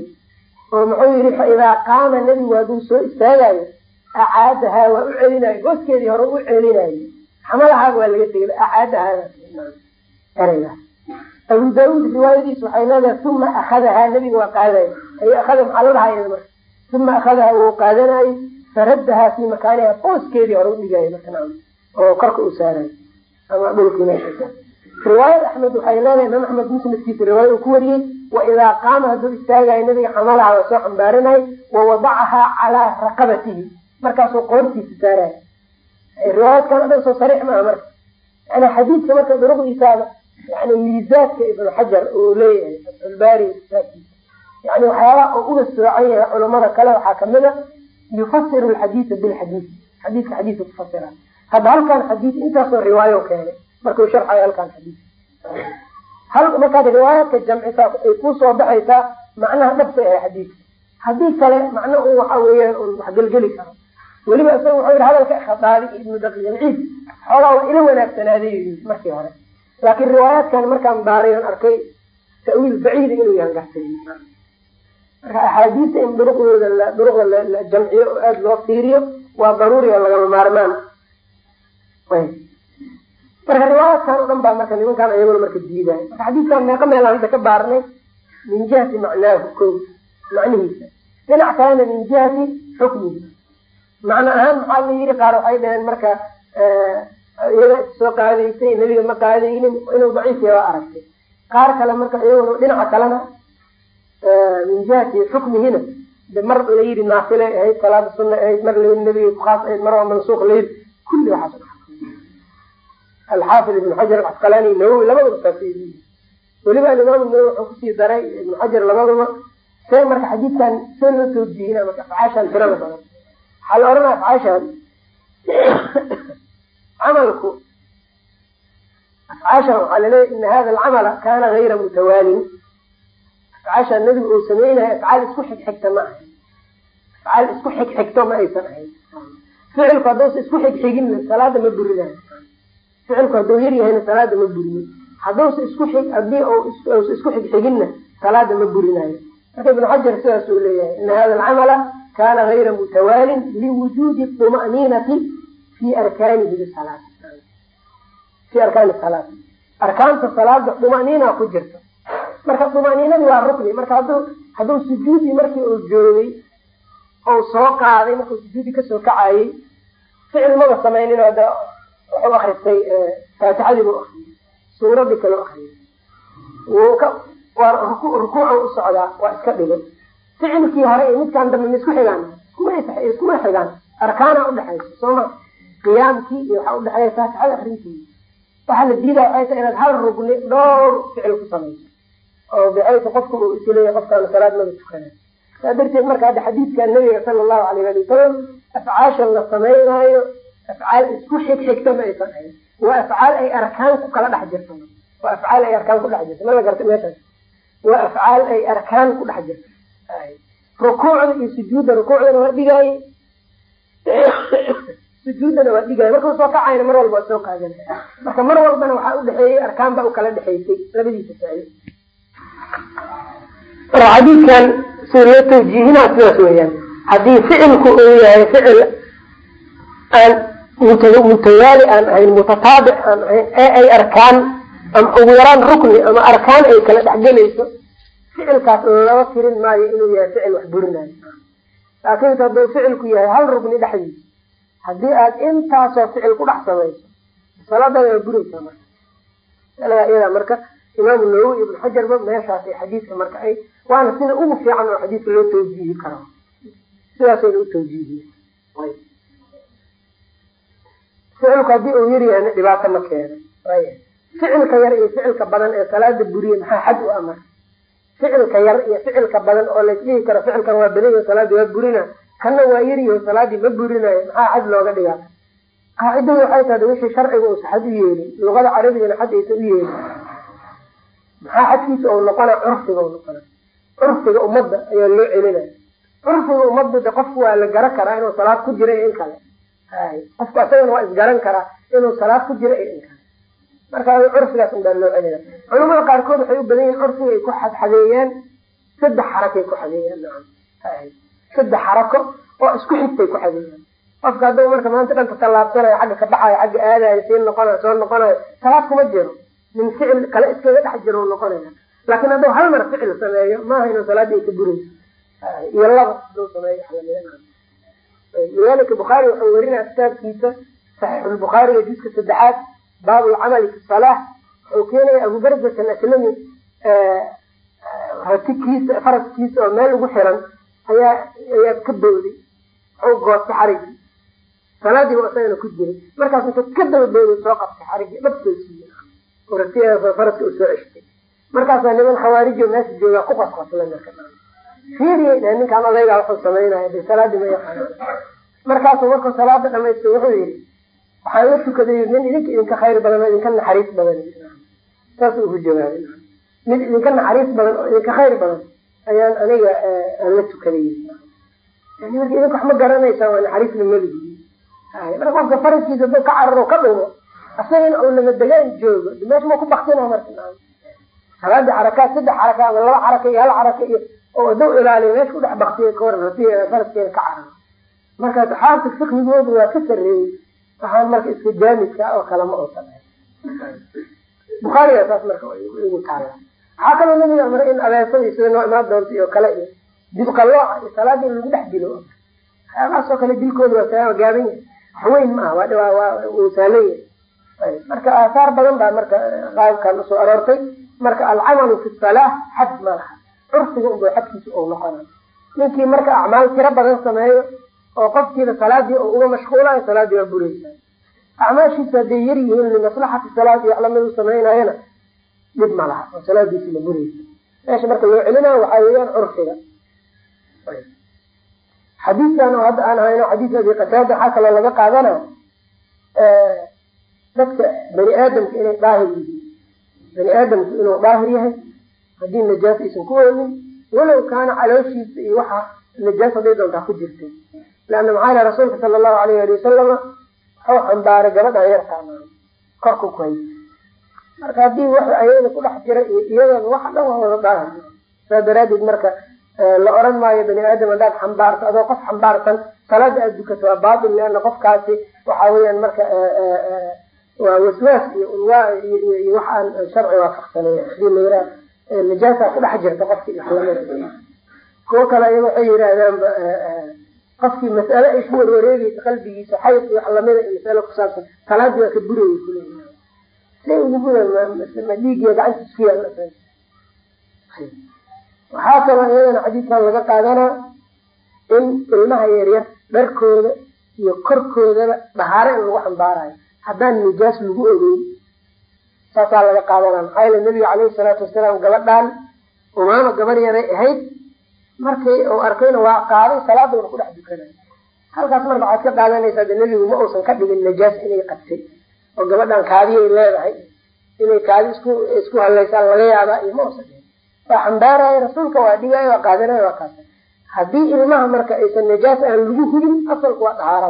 oo muxuu yihi fa qaama nebigu hadduu soo istaagayo acaadahaa waa u celinayo gooskeedii hore u celinayo xamalahaaga waa laga tegay acaadahaa ereygaas abu daauud riwaayadiisa waxay leedahay uma akhadahaa nebiga waa qaadayo ay akhada maxaa la dhahaa iyada uma akhadahaa wuu qaadanayo faraddahaa fii makaaniha booskeedii hore u dhigayo marka nacam oo korka u saarayo ama dhulkii meesha riwaayad axmed waxay leedahay imaam axmed musnadkiisa riwaaya uu ku wariyey waidaa qaama hadduu istaagayo nabiga xamalaha waa soo xambaarinayo wawadacahaa calaa raqabatihi markaasuu qoortiisa saarayo riwaayaadkan o dhan soo sariix maaha marka. Yani xadiidka marka duruqdiisaaba yani miisaadka ibnu xajar uu leeyahay fatxulbaari kitaabkiisa yani waxyaabaha oo uga soocan yahay culamada kale waxaa ka mid a yufasiru lxadiida bilxadiid xadiidka xadiidka kufasira hadda halkan xadiid intaasoo riwaayo keenay markuu sharxayo halkan xadiid markaad riwaayaadka jamcisaa ay ku soo baxaysaa macnaha dhabta ah xadiidka. Haddii kale macna un waxa weeyaan un wax gelgeli karo weliba isaga wuxuu yihi hadalka khadaabi ibnu daqiiqilciid xoogaa ila wanaagsanaaday markii hore laakiin riwaayaadkan markaan baaray on arkay ta'wiil baciida inuu yahan gartay marka axaadiista in duruqdooda duruqda la jamciyo oo aada loo fiiriyo waa daruuri oo lagama maarmaan. Marka riwaayaadkan o dhan baa marka nimankaan ayaguna marka diidaay marka xadiiskan meeqa meelaan hadda ka baarnay min jihati macnaahu ko macnihiisa. Dhinac kalena min jihati xukmihi macno ahaan maxaa la yiri qaar waxay dhaheen marka iyada soo qaadaysay nebiga ma qaadaynin inuu daciif yahay waa aragtay. Qaar kale marka iyaguna dhinaca kalena min jihati xukmihina de mar la yiri naafilay ahayd salaada sunna ahayd mar la yiri nebiga khaas ahayd mar waa mansuuq la yiri kulli waxaas alxaafid ibn xajar alcasqalaani nawowi labadaba saasay weliba alimaam nawowi wuxuu ku sii daray ibn xajar labadaba. See marka xadiidkan see loo soo marka afcaashan tirada badan waxaa la ohanaya afcaashan camalku afcaashan waxaa laleeya ina hada alcamala kana gayra mutawaalin. Afcaashan nabigu uu sameynayo afcaal isku xigxigta ma ahayn afcaal isku xigxigto ma aysan ahayn. Ficilku haddausa isku xigxiginna salaada ma burinayo ficilku hadduu yar yahayna salaada ma burino hadduusa isku xig haddii usa isku xigxiginna salaada ma burinayo marka ibnu xajar sidaas uu leeyahay ina hada alcamala kana gayra mutawaalin liwujuudi طuma'niinati fi arkaanihi bisalaat fi arkaani salaat arkaanta salaada طuma'niina ku jirta marka طuma'niinadi waa rukni marka hadu hadduu sujuudi markii uu joogay ou soo qaaday markuu sujuudi kasoo kacayey ficil maba samaynin ada wuxuu akristay faatixadii buu akriyay suuradii kaleu akriyay wuu ka waa rukuuca u socdaa waa iska dhigay ficilkii hore iyo midkaan dambe ma isku xigaan. Iskuma xigaan arkaana udhexaysa sooma. Qiyaamkii iyo waxaa udhexeeya faatixada akrintii waxaa la diidaa waxay tahay inaad hal rugni dhowr ficil ku samayso. Oo bixaytu qofka uu isleeyahy qofkaana salaad mada tukana saa darteed marka hadda xadiidka nabiga sala allahu alayh ali wasalam afcaashan la sameynaayo afcaal isku xig xigta ma aysan ahayn. Waa afcaal ay arkaan ku kala dhex jirto. Waa afcaal ay arkaan ku dhex jirto. Ma la garta meeshaas. Waa afcaal ay arkaan ku dhex jirto rukuucda iyo sujuudda rukuucdana waa dhigaaye sujuuddana waa dhigaaye markau soo kacayna mar walba waa soo qaadanay marka mar walbana waxaa udhexeeyey arkaan baa u kala dhexaysay labadiisa ficil marka xadiidkan sida loo sidaas weeyaan. Haddii ficilku uu yahay ficil aan mutawaali aan ahayn mutataabic aan ahayn ee ay arkaan ama ugu yaraan rukni ama arkaan ay kala dhexgelayso ficilkaas laba tirin maayo inuu yahay ficil wax burinayo. Laakiinse hadduu ficilku yahay hal rukni dhexdiisa haddii aad intaasoo ficil ku dhex samayso salaadada waa buraysaa marka. Iyada marka imaamu nawowi ibnu xajarba meeshaas ay xadiidka marka ay waana sida ugu fiican oo xadiidka loo tawjiihi karo. Sidaasayna u tawjiihiye ficilku haddii uu yar yahayna dhibaato ma keeno. Ficilka yar iyo ficilka badan ee salaada buriye maxaa xad u amar ficilka yar iyo ficilka badan oo laysdhihi karo ficilkan waa badan yaho salaada waa burina kana waa yaryaho salaadii ma burinayo maxaa xad looga dhigaa? Qaacidadu waxay tahay wixii sharciga uusa xad u yeelin luqada carabigana xad aysa u yeelin maxaa xadkiisa ou noqona curfiga noqona curfiga ummadda ayaa loo celinaya curfiga ummadda de qofku waa la garan karaa inuu salaad ku jira iyo in kale. Qofku asagana waa isgaran karaa inuu salaad ku jira iyo in kale marka curfigaas un baa loo celina culamada qaarkood waxay u badan yihiin curfiga ay ku xadxadeeyaan saddex xarakay ku xadeeyaan saddex xarako oo isku xigtay ku xadeeyaan qofka hadduu marka maanta dhanka tallaabsanayo xagga ka baxayo xagga aadayo sii noqonayo soo noqonayo salaad kuma jiro. Min ficil kale iskaga dhex jiro noqonaya. Laakiin hadduu hal mar ficil sameeyo maaha inuu salaadii ay ka burayso iyo laba haduu sameeyo lidalika bukhaari wuxuu werinaya kitaabkiisa saxiixulbukhaariga juska saddexaad baabu lcamali fi salah wuxuu keenaya abubarzat alaslami ratikiisa faraskiisa oo meel ugu xiran ayaa ayaa ka bowday wuxuu goostay xarigii. Salaadii waa isagana ku jiray markaas inta ka dabadooda soo qabtay xarigii dhabtoo siiyey. Urasiya faraska u soo ceshtay. Markaasaa niman khawaarijo meesha joogaa ku fiiriyay dheh ninkaan odaygaa wuxuu samaynaya de salaadii ma yaqaana markaasuu markuu salaada dhamaystay wuxuu yidhi waxaan la tukaday nin idinka idinka khayr badan oo idinka naxariis badan saas ugu jawaabay mid idinka naxariis badan oo idinka khayr badan ayaan aniga aan la tukaday marka idinka wax ma garanaysaa waa naxariisna maligi marka qofka faraskiisa ka cararo ka dhumo asagana uu lama degaan joogo meesha ma ku baktina marka salaadii xarakaad saddex xaraka ama laba xaraka iyo hal xaraka iyo oo dau ilaaliya meesha ku dhex baktiya kawaran haddii faraskeeda ka cararo marka asxaabta fikigooda waa ka sareeyey waxaan marka iska jaamidka oo kale ma uusan bukhaariga saas marka igu taala waxaa kaloo nabiga amray in abeesada sida noo imaan doonta iyo kale iyo dibqalooca iyo salaada in lagu dhex dilo waxyaabahaas oo kale dilkooda waa saa gaaban yahay. Waxweyn ma aha waa uu saalan yahay. Marka aahaar badan baa marka qaabkan u soo aroortay. Marka alcamalu fi salaa xad ma laha. Curfiga unba xadkiisa ou noqona ninkii marka acmaal tiro badan sameeyo oo qofkiiba salaadii uga mashquulayo salaadii waa bureysa acmaashiisa hadday yar yihiin limaslaxati salaadi waxlamadu samaynayana dhib ma laha oo salaadiisi la bureysa meesha marka loo celinayo waxaa weeyaan curfiga. Xadiidkan oo hadda aan hayno xadiis abi qataada waxaa kaloo laga qaadana dadka bani aadamka inay daahir yihiin. Bani aadamku inuu daahir yahay haddii najaas aysan ku weynin walow kaana calooshiisa iyo waxa najaas haday doontaa ku jirtay leanna maxaa rasuulka sala allahu alayh ali wasalama wuxuu xambaaray gabadhan yartaan korku ku haysa marka haddii wax ayada ku dhex jira iyo iyadana waxa dhan wada daahir saa daraadeed marka la oran maayo bani aadam haddaad xambaarto adoo qof xambaarsan salaada aad dukato waa baatil leana qofkaasi waxa weeyaan marka waa waswaas iyo ulwaa iyo wax aan sharci waafaqsanay haddii la yiraa najaasa ku dhex jirta qofkii islamada kuwo kale iyaga waxay yidhaahdaan qofkii mas'ale ay ku warwareegeysa qalbigiisa xayd iyo wax lamida iyo mas'ale kusaabsan salaadii waa ka burayay kuleeyihin say ugu bura ma dhiigiya gacantiis ku yaalla waxaa kaloo iyadana xadiidkan laga qaadanaa in ilmaha yaryar dharkooda iyo korkoodaba dhahaare in lagu xambaarayo haddaan nijaas lagu ogeyn saasaa laga qaadanaa maxaa yeele nabiga caleyhi salaatu wasalaam gabadhaan umaama gabar yaray ahayd markii uu arkayna waa qaaday salaaduna ku dhex dukanay halkaas marka waxaad ka qaadanaysaa de ma uusan ka dhigin najaas inay qabtay oo gabadhan kaadiyay leedahay inay kaadi isku isku halaysaan laga yaabaa iyo ma uusan waa xambaaraya rasuulka waa dhigaayo waa qaadanaya waa kaasa haddii ilmaha marka aysan najaas aan lagu hubin asalku waa dhahaara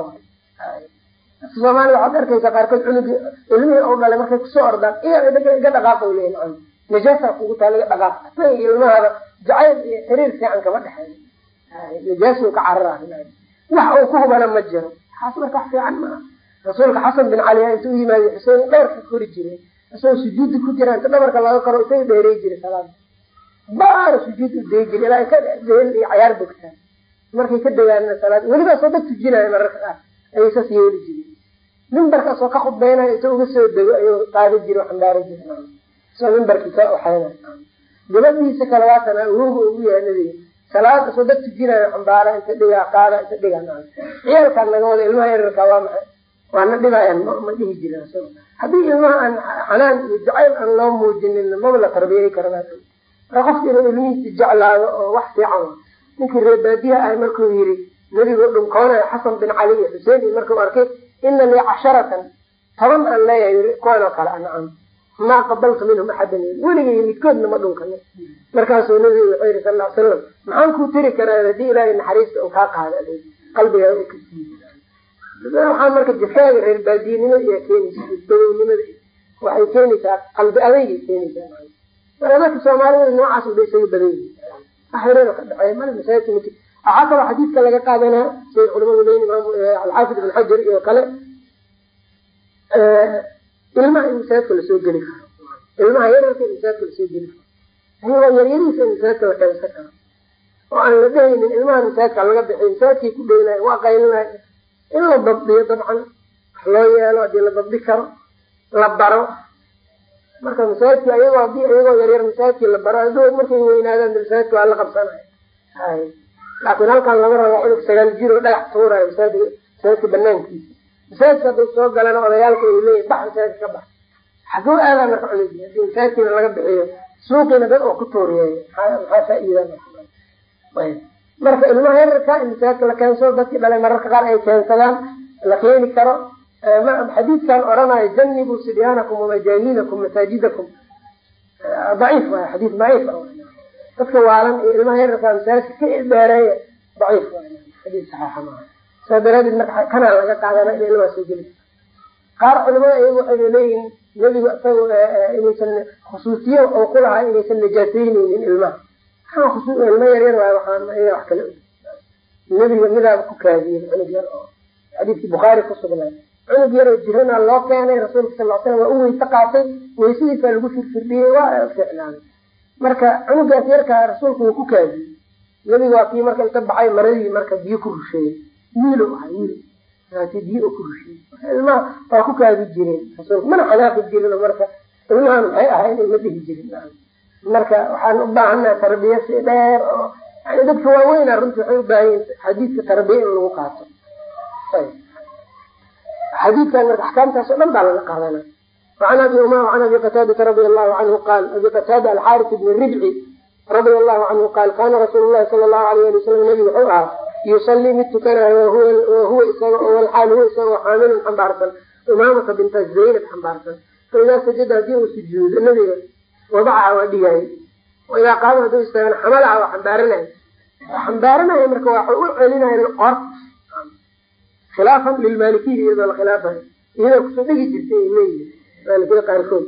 soomaalia waxaad arkaysa qaarkood cunug ilmihii u dhalay markay ku soo ordaan iga dhaqaaqa leeyi maa najaasa kugu taa laga dhaqaaq. Ilmahaba jacayl iyo xiriir fiican kama dhexeeyo najaasu ka carara wax uu ku hubana ma jiro waxaas marka wax fiican maaha rasuulka xasan bin cali inta u yimaadiy xuseen dhabarka kori jiray isagoo sujuudi ku jira inta dhabarka laga koro isaga dheerey jiray salaada baara sujuud u day jira ilaa ka deel iyo cayaar bogtaan markay ka degaana salaad weliba soo dad tujinaya mararka qaar ayay saas yeeli jireen mimbarkaasoo ka khudbaynayo inta uga soo dego ayuu qaadi jira o xambaari jira isoo mimbarkii ka waxayna gabadhiisa kale waatana awoga ugu yahay nabiga salaad isoo dad tujinayo xambaara inta dhigaa qaada inta dhigaa ciyaalkaan naga wada ilmaha yararka waa maxay? Waana dhibayaan ma dhihi jira rasul haddii ilmaha aan xanaan iyo jacayl aan loo muujinin maba la tarbiyay karana marka qofka inuu ilmihiisa jeclaado oo wax fiican ninkii reer baadiyaha ahay markuu yiri nebigu dhunkoonaya xasan bin cali iyo xuseen iyo markuu arkay ina lii casharatan toban aan leeyahay kuwan oo kale anacam maa qabaltu minhum axadan weligay midkoodna ma dhunkana markaasuu nabigu wuxuu yihi sal l salam maxaan kuu tiri karaa haddii ilaahay naxariista uu kaa qaada qalbigaa u ka waxaa marka jafaaga reer baadiyanimo iya keenaysa dawownimada waxay keenaysaa qalbi adaygay keenaysaa dadka soomaalida noocaas uba badan yihiin waxyarada ka dhacey mal masaajidka maki waxaa kaloo xadiidka laga qaadanaa siday culamadu leeyihiin imaam alxaafid ibn xajar iyo kale ilmaha in masaajidka la soo geli karo. Ilmaha yararka in masaajidka la soo geli karo. Ayagoo yaryariisa in masaajidka la keensan karo. Oo aan la dhehaynin ilmaha masaajidka laga bixiy masaajidkay ku dheynayo waa qaylinayo in la dabdiyo dabcan wax loo yeelo haddii la dabdi karo la baro. Marka masaajidki ayagoo haddii ayagoo yaryar masaajidkii la baro adood markay weynaadaan masaajidka waa la qabsanaya. Laakiin halkan laga rabo cunug sagaal jir oo dhagax masaajidka masaajidka banaankiisa masaajidka hadduu soo galana odayaalka ay leeyihiin bax ka bax. Xaguu aadaa marka cunugi haddii masaajidkiina laga bixiyo suuqiina dad oo ku tooriyeeyo maxaa faa-iida marka ilmaha yararka in masaajidka la keensado dadkii dhalay mararka qaar ay keensadaan la keeni karo xadiidkan oranayo janibuu sibyaanakum wamajaaniinakum masaajidakum. Daciif waay xadiis daciif dadka waalan iyo ilmaha yararka masaajidka ka dheereeya daciif waay. Xadiis saxiixa maaha saa daraadeed marka kanaa laga qaadana in ilmaha soo geli qaar culimada iyagu waxay leeyihiin nebigu isaga inaysan khusuusiye oo ku lahaa inaysan najaaseyneynin ilmaha. Ilma yaryar waay iyaga wax kale nebiga midaaba ku kaadiyey cunug yar oo xadiidkii bukhaari ku sugnay cunug yaroo jirana loo keenay rasuulka sal slam waa u weyse qaatay weysadiisaa lagu firfirdhiyey waa ficnaaday marka cunugaas yarkaa rasuulku wuu ku kaadiyey. Nebiga waa kii marka inta baxay maradii marka biyo ku rusheeyey wiilo ahay wiil biyo ku rusheeyey ilmaha waa ku kaadi jireen. Rasuulka mana xanaaqi jirin marka ilmahan maxay ahayn ilma dhihi jirin. Marka waxaan u baahannaha tarbiya si dheer oo yani dadka waaweyna runtii waxay ubaahanyiin xadiidka tarbiya in lagu qaato. Xadiidkan marka axkaamtaas o dhan baa laga qaadana wacan abi uma wacan abi qataadata radia allahu canhu qaal abi qataada alxaaris ibni ribci radia allahu canhu qaal kaana rasuulu llahi sala allahu alayh ali wuxuu ahaa yusalii mid tukanayo wahuwa isaga walxaal huwa isagoo xaamilun xambaarsan umaamata binta zaynab xambaarsan faidaa sajada haddii uu sujuudo nabiga wadacaha waa dhigaaye waidaa qaama haduu istaagana xamalaha waa xambaaranaya xambaaranaya marka waxau u celinaya qor khilaafan lilmaalikiya iyadoo la khilaafayo iyadoo ku soo dhegi jirtay ay maalikiyada qaarkood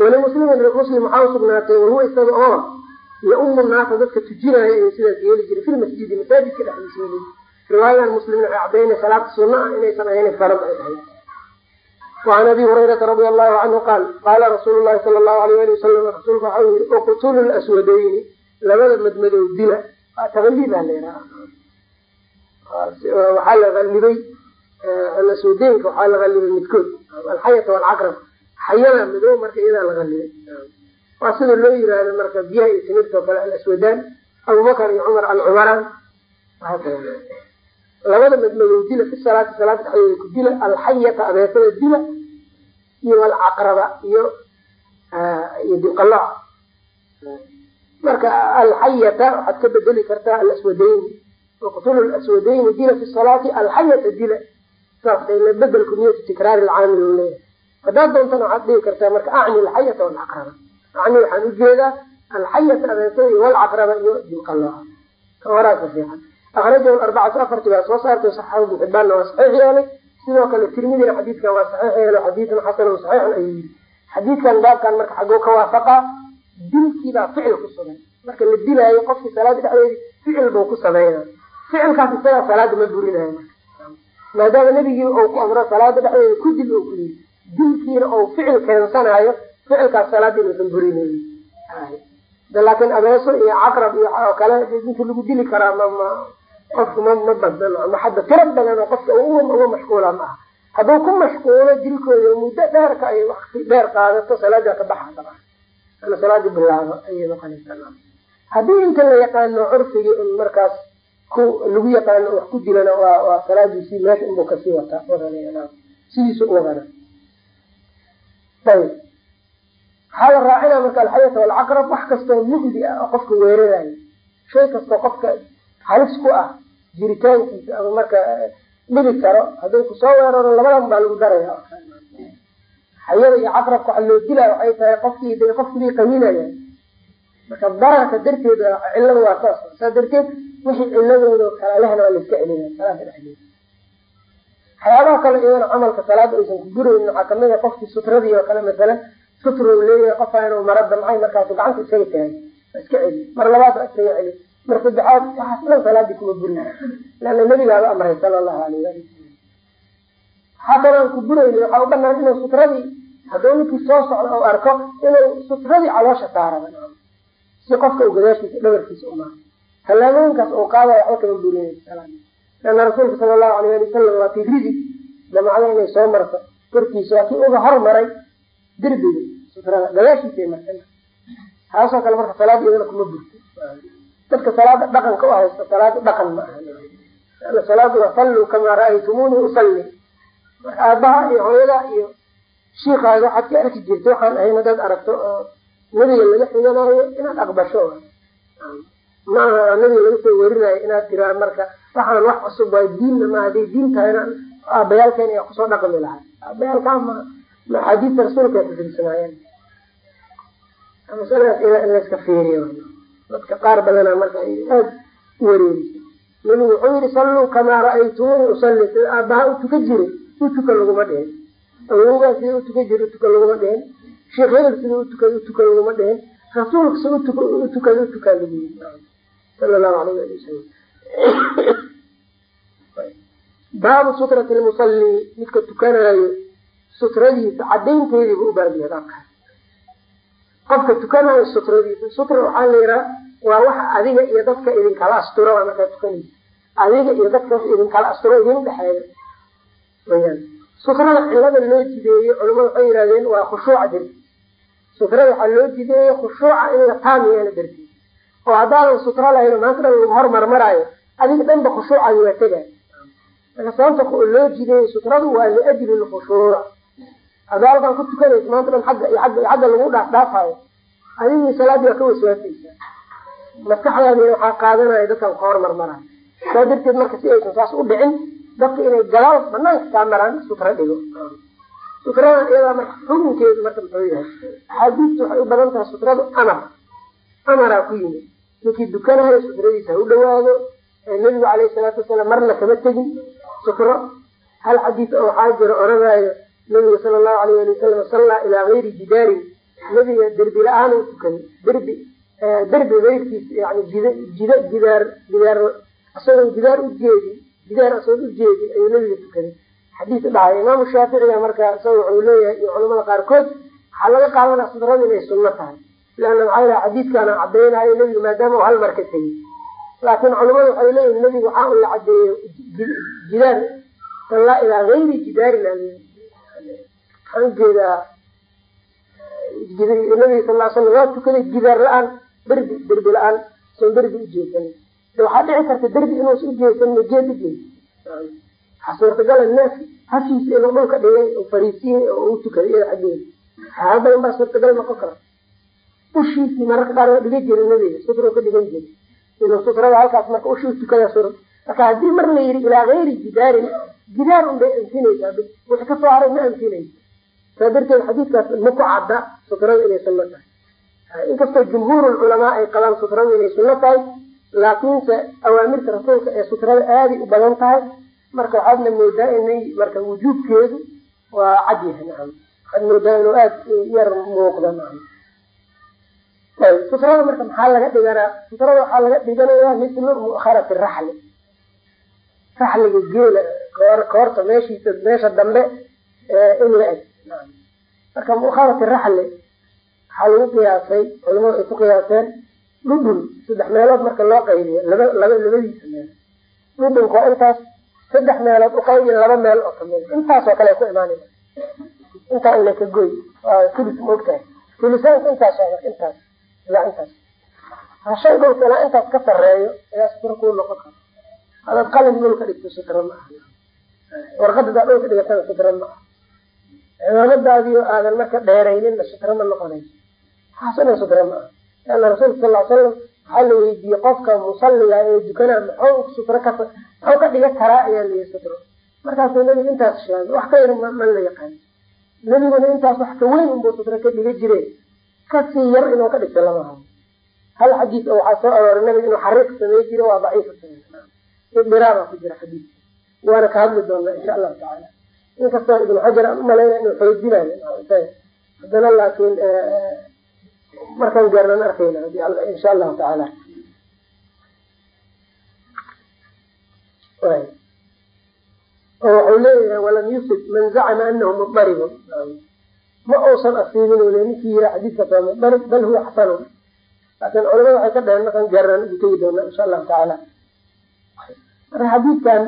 walimuslimin muslim waxaa usugnaatay wahuwa isaga oo yaumu naasa dadka tujinaya inuu sidaas yeeli jiray fi lmasjidi masaajidka dhexdiisa yeeli riwaayadan muslimna waxay cadaynay salaata sunna ah inaysan ahayn farad ay ahayd وعn abi hurayrata radi allahu canhu qaal qaala rasuulu lahi sala allahu alayh ali wasalam rasuulka waxau yihi uqtulu laswadayni labada madmadow dila. Taqliibaa layihaha waxaa la qalibay alaswadeynka waxaa la qalibay midkood alxayata walcaqrab xayada madow marka iyadaa la qalibay waa sida loo yiraahdo marka biyaha iyo kale alaswadaan abubakar iyo cumar alcumaraan labada madmadow dila fi salaati salaada dhexdeeda dila alxayata abeesada dila iyo alcaqraba iyo iyo dilqalooc marka alxayata waxaad ka bedeli kartaa alaswadayni waqtulu laswadayni dila fi salaati alxayata dila. Saas bedelku niyatu tikraari lcaamil u leeyahay. Haddaad doontana waxaad dhigi kartaa marka acni alxayata walcaqraba acni waxaan u jeedaa alxayata abeesada iyo walcaqraba iyo dilqalooca ka horaasa fiican. Akrajahu arbacatu afarti baa soo saartay saxaaba ibn xibaanna waa saxiix yeelay. Sidoo kale tirmidina xadiidkan waa saxiix yeelo xadiidun xasanun saxiixun ayuu yiri xadiidkan baabkan marka xaguu ka waafaqaa dilkiibaa ficil ku sugan marka la dilaayo qofkii salaada dhexdeedi ficil buu ku sameynaa ficilkaas isagaa salaada ma burinayo marka. Maadaama nebigii uu ku amro salaada dhexdeeda ku dil oo ku yiri dilkiina uu ficil keensanaayo ficilkaas salaada inuusan burinaynin laakiin abeeso iyo caqrab iyo oo kale inta lagu dili karaa mama qofku ma ma badano ama hadda tiro badan oo qofka uga mashquula ma hadduu ku mashquulo dilkooda muddo dheerka ay wakti dheer qaadato salaada ka baxa daba. Ana salaadii bilaabo ayay noqonaysaa. Haddii inta la yaqaano curfigii in markaas ku lagu yaqaano wax ku dilana waa waa salaadiisii meesha inbuu ka sii wataa wadanaya sidiisu wadana ayb waxaa la raacinaa marka alxayata walcaqrab wax kastoo mugdi ah oo qofka weerarayo shay kastoo qofka halis ku ah jiritaankiisa ama marka dhibi karo hadduu ku soo weeraro labadan baa lagu daraya xayada iyo caqrabka waxa loo dilaa waxay tahay qofkii de qofkii qaminaya marka dararka darteed cilada waa saas saa darteed wixii ciladooda kala lehna waa laiska celinaya salaada dhexdeeda waxyaabaha kale iyadana camalka salaada aysan ku guraynin waxaa ka mid a qofkii sutradii oo kale masalan sutra u leeyahay qofaa inuu mara damcay markaasu gacanta isaga tahay iska celi mar labaad ba isaga celi mar saddexaad waxaas dhan salaadii kuma burin leanna nabigaaba amray sala allahu alayh ali waxaa ku burayni waxaa u banaan inuu sutradii hadduu ninkii soo socdo ou arko inuu sutradii caloosha saaraba. Si qofka u gadaashiisa dhabarkiisa umaa tallaabooyinkaas uu qaadaya waxba kama burinaysa salaada leanna rasuulka sala allahu alayh ali wasalam waa kii ridi damacda inay soo marto. Korkiisa waa kii uga hormaray. Derbiga sutrada gadaashiisa martay taasoo kale marka salaada iyadana kuma burto. Dadka salaada dhaqanka u haysta salaada dhaqan ma aha. Ana salaadu waa salluu kamaa ra'aytumuuni usalli. Marka aabaha iyo hooyada iyo shiikaaga waxaad ka arki jirta waxaan ahayn hadaad aragto oo nebiga laga xiganayo inaad aqbasho. Maaha nabiga laga soo werinayo inaad tiraa marka waxaan wax cusub waay diinna ma haday diin tahayna aabayaalkeen ayaa ku soo dhaqmi lahay aabayaalkaa ma axaadiista rasuulka ay kufirsanaayeen masaladaas in layska fiiriyo. Dadka qaar badana marka ay aada u wareerisa nabigu wuxuu yihi salluu kamaa ra'aytumuni usalli. Sida aabaha u tuka jiray u tuka laguma dhihin awowgaa sida u tuka jira utuka laguma dhihin sheekh hebel sida utukada utuka laguma dhihin rasuulka sida utuka utukada utukaa lagu yiri sala allahu alayh ali wasalam baabu sutrati lmusalli midka tukanayo sutradiisa cadaynteediiba u baabiya baabkaas qofka tukanayo sutradiisa sutra waxaa waa waxa adiga iyo dadka idinkala asturo waa markaa tukanaysa adiga iyo dadkaas idinkala asturo idin dhexeeyo weyaan sutrada cilada loo jideeyo culamada waxay yihahdeen waa khushuuca darti sutrada waxaa loo jideeye khushuuca in la taam yeelo darti. Oo haddaadan sutro lahayn maanta dhan lagu hormarmaraayo adiga dhanba khushuucaadi waa tegay marka sababta loo jideeyey sutradu waa liajli halkaan ku tukanaysa maanta dhan agga iyo agga iyo xagga lagu dhaaf dhaafayo. Adigii salaadii ka waswaasaysa. Maskaxdaadina waxaa qaadanaya dadkan ka hormarmarayo saa darteed marka si aysan saas u dhicin dadka inay gadaal banaanka kaa maraan sutra dhigo. Sutradan iyadaa marka xukunkeedu marka muxuu yahay axaadiistu waxay u badan tahay sutradu amar. Amaraa ku yimid. Ninkii dukanayo sutradiisa ha u dhawaado nabigu caleyhi salaatu wasalaam marna kama tegin. Sutro hal xadiis oo waxaa jira oranayo nabiga sala allahu alayh ali wasalam sallaa ilaa gayri jidaarin nabiga derbi la'aan u tukaday derbi derbi keyrkiis yani jid jid jidaar jidaar isagoon jidaar ujeedin jidaar isagoon ujeedin ayuu nabiga tukaday. Xadiis dhahay imaamu shaaficiga marka isaga wuxuu leeyahay iyo culamada qaarkood waxaa laga qaadanaa sutrada inay sunno tahay. Leanna maxaa yidhaha xadiiskaana cadaynayo nebiga maadaama uu hal mar ka tegey. Laakiin culamadu waxay leeyihiin nebiga waxaa un la cadeeyo jidaar sallaa ilaa gayri jidaarin waxaan u jeedaa nabiga sal l slam waa tukaday jidaar la'aan derbi derbi la'aan son derbi ujeesanin de waxaa dhici karta derbi inuusa ujeesanin geed ujeesa waxaa suurtagala neef hashiisa inuu dhulka dhigay oo fariisiyey oo u tukaday iyada xaggeeda waxyaaba badan baa suurtagal noqon kara. Ushiisii mararka qaar waa dhiga jira nabiga sutro ka dhigan jira inuu sutrada halkaas marka ushii tukada sur marka haddii mar la yidhi ilaa gayri jidaarin jidaar un bay anfinaysaa wixii ka soo haray ma anfinaysa saa darteed xadiidkaas ma ku cadda sutrada inay sunno tahay. Inkastoo jumhuur culamaa ay qabaan sutrada inay sunno tahay laakiinse awaamirta rasuulka ee sutrada aaday u badan tahay marka waxaadna moodaa inay marka wujuubkeedu waa cad yahay nacam waxaad moodaa inuu aada yar muuqda nacam sutrada marka maxaa laga dhiganaa? Sutrada waxaa laga dhiganayaa mislu mu'kharati raxli. Raxliga geela koor koorta meeshiisa meesha dambe in la eg marka mu'kharati raxli waxaa lagu qiyaasay culamadu ay ku qiyaaseen dhudhun saddex meelood marka loo qaybiyo laba laba labadiisa meel. Dhudhunka waa intaas saddex meelood uqaybiya laba meel oo ka mid intaasoo kale ay ku imaanaya intaa in laka goy. Tulis ma ogtahay. Tulisaanka intaas waa intaas. Ilaa intaas. Hashay dhulka ilaa intaas ka sareeyo ayaa sutro kuu noqon kara hadaad qalin dhulka dhigto sutra ma aha. Warqadadaa dhulka dhigatana sutra ma aha cimaamadaadiyo aadan marka dheerayninna sutra ma noqonayso dhan sutra ma aha leanna rasuulka sal ly salam waxaa la weydiiyey qofka musalliga ee dukanaa maxuu sutro ka muxuu ka dhigan karaa ayaa layihi sutro markaasuu nebigu intaas sheegay wax ka yar ma la yaqaan nebiguna intaas wax ka weyn unbuu sutro ka dhiga jire ka sii yar inuu ka dhigto lama hayo hal xadiis oo waxaa soo arooray nabiga inuu xariiq samey jiro waa daciif idiraabaa ku jira xadiis waana ka hadli doonaa insha allahu tacaala inkastoo ibnu xajar aan umalayna inuu xoojinayo haddana laakiin markaan gaarnan arkayna insha allahu tacaala. Oo wuxuu leeyahay walam yusib man zacama anahu mudaribun ma uusan asiibin le ninkii yira xadiidkaas waa mudarib bal huwa xasanun laakiin culamada waxay ka dhaheen markaan gaarnan ugu tegi doona insha allahu tacaala. Marka xadiidkan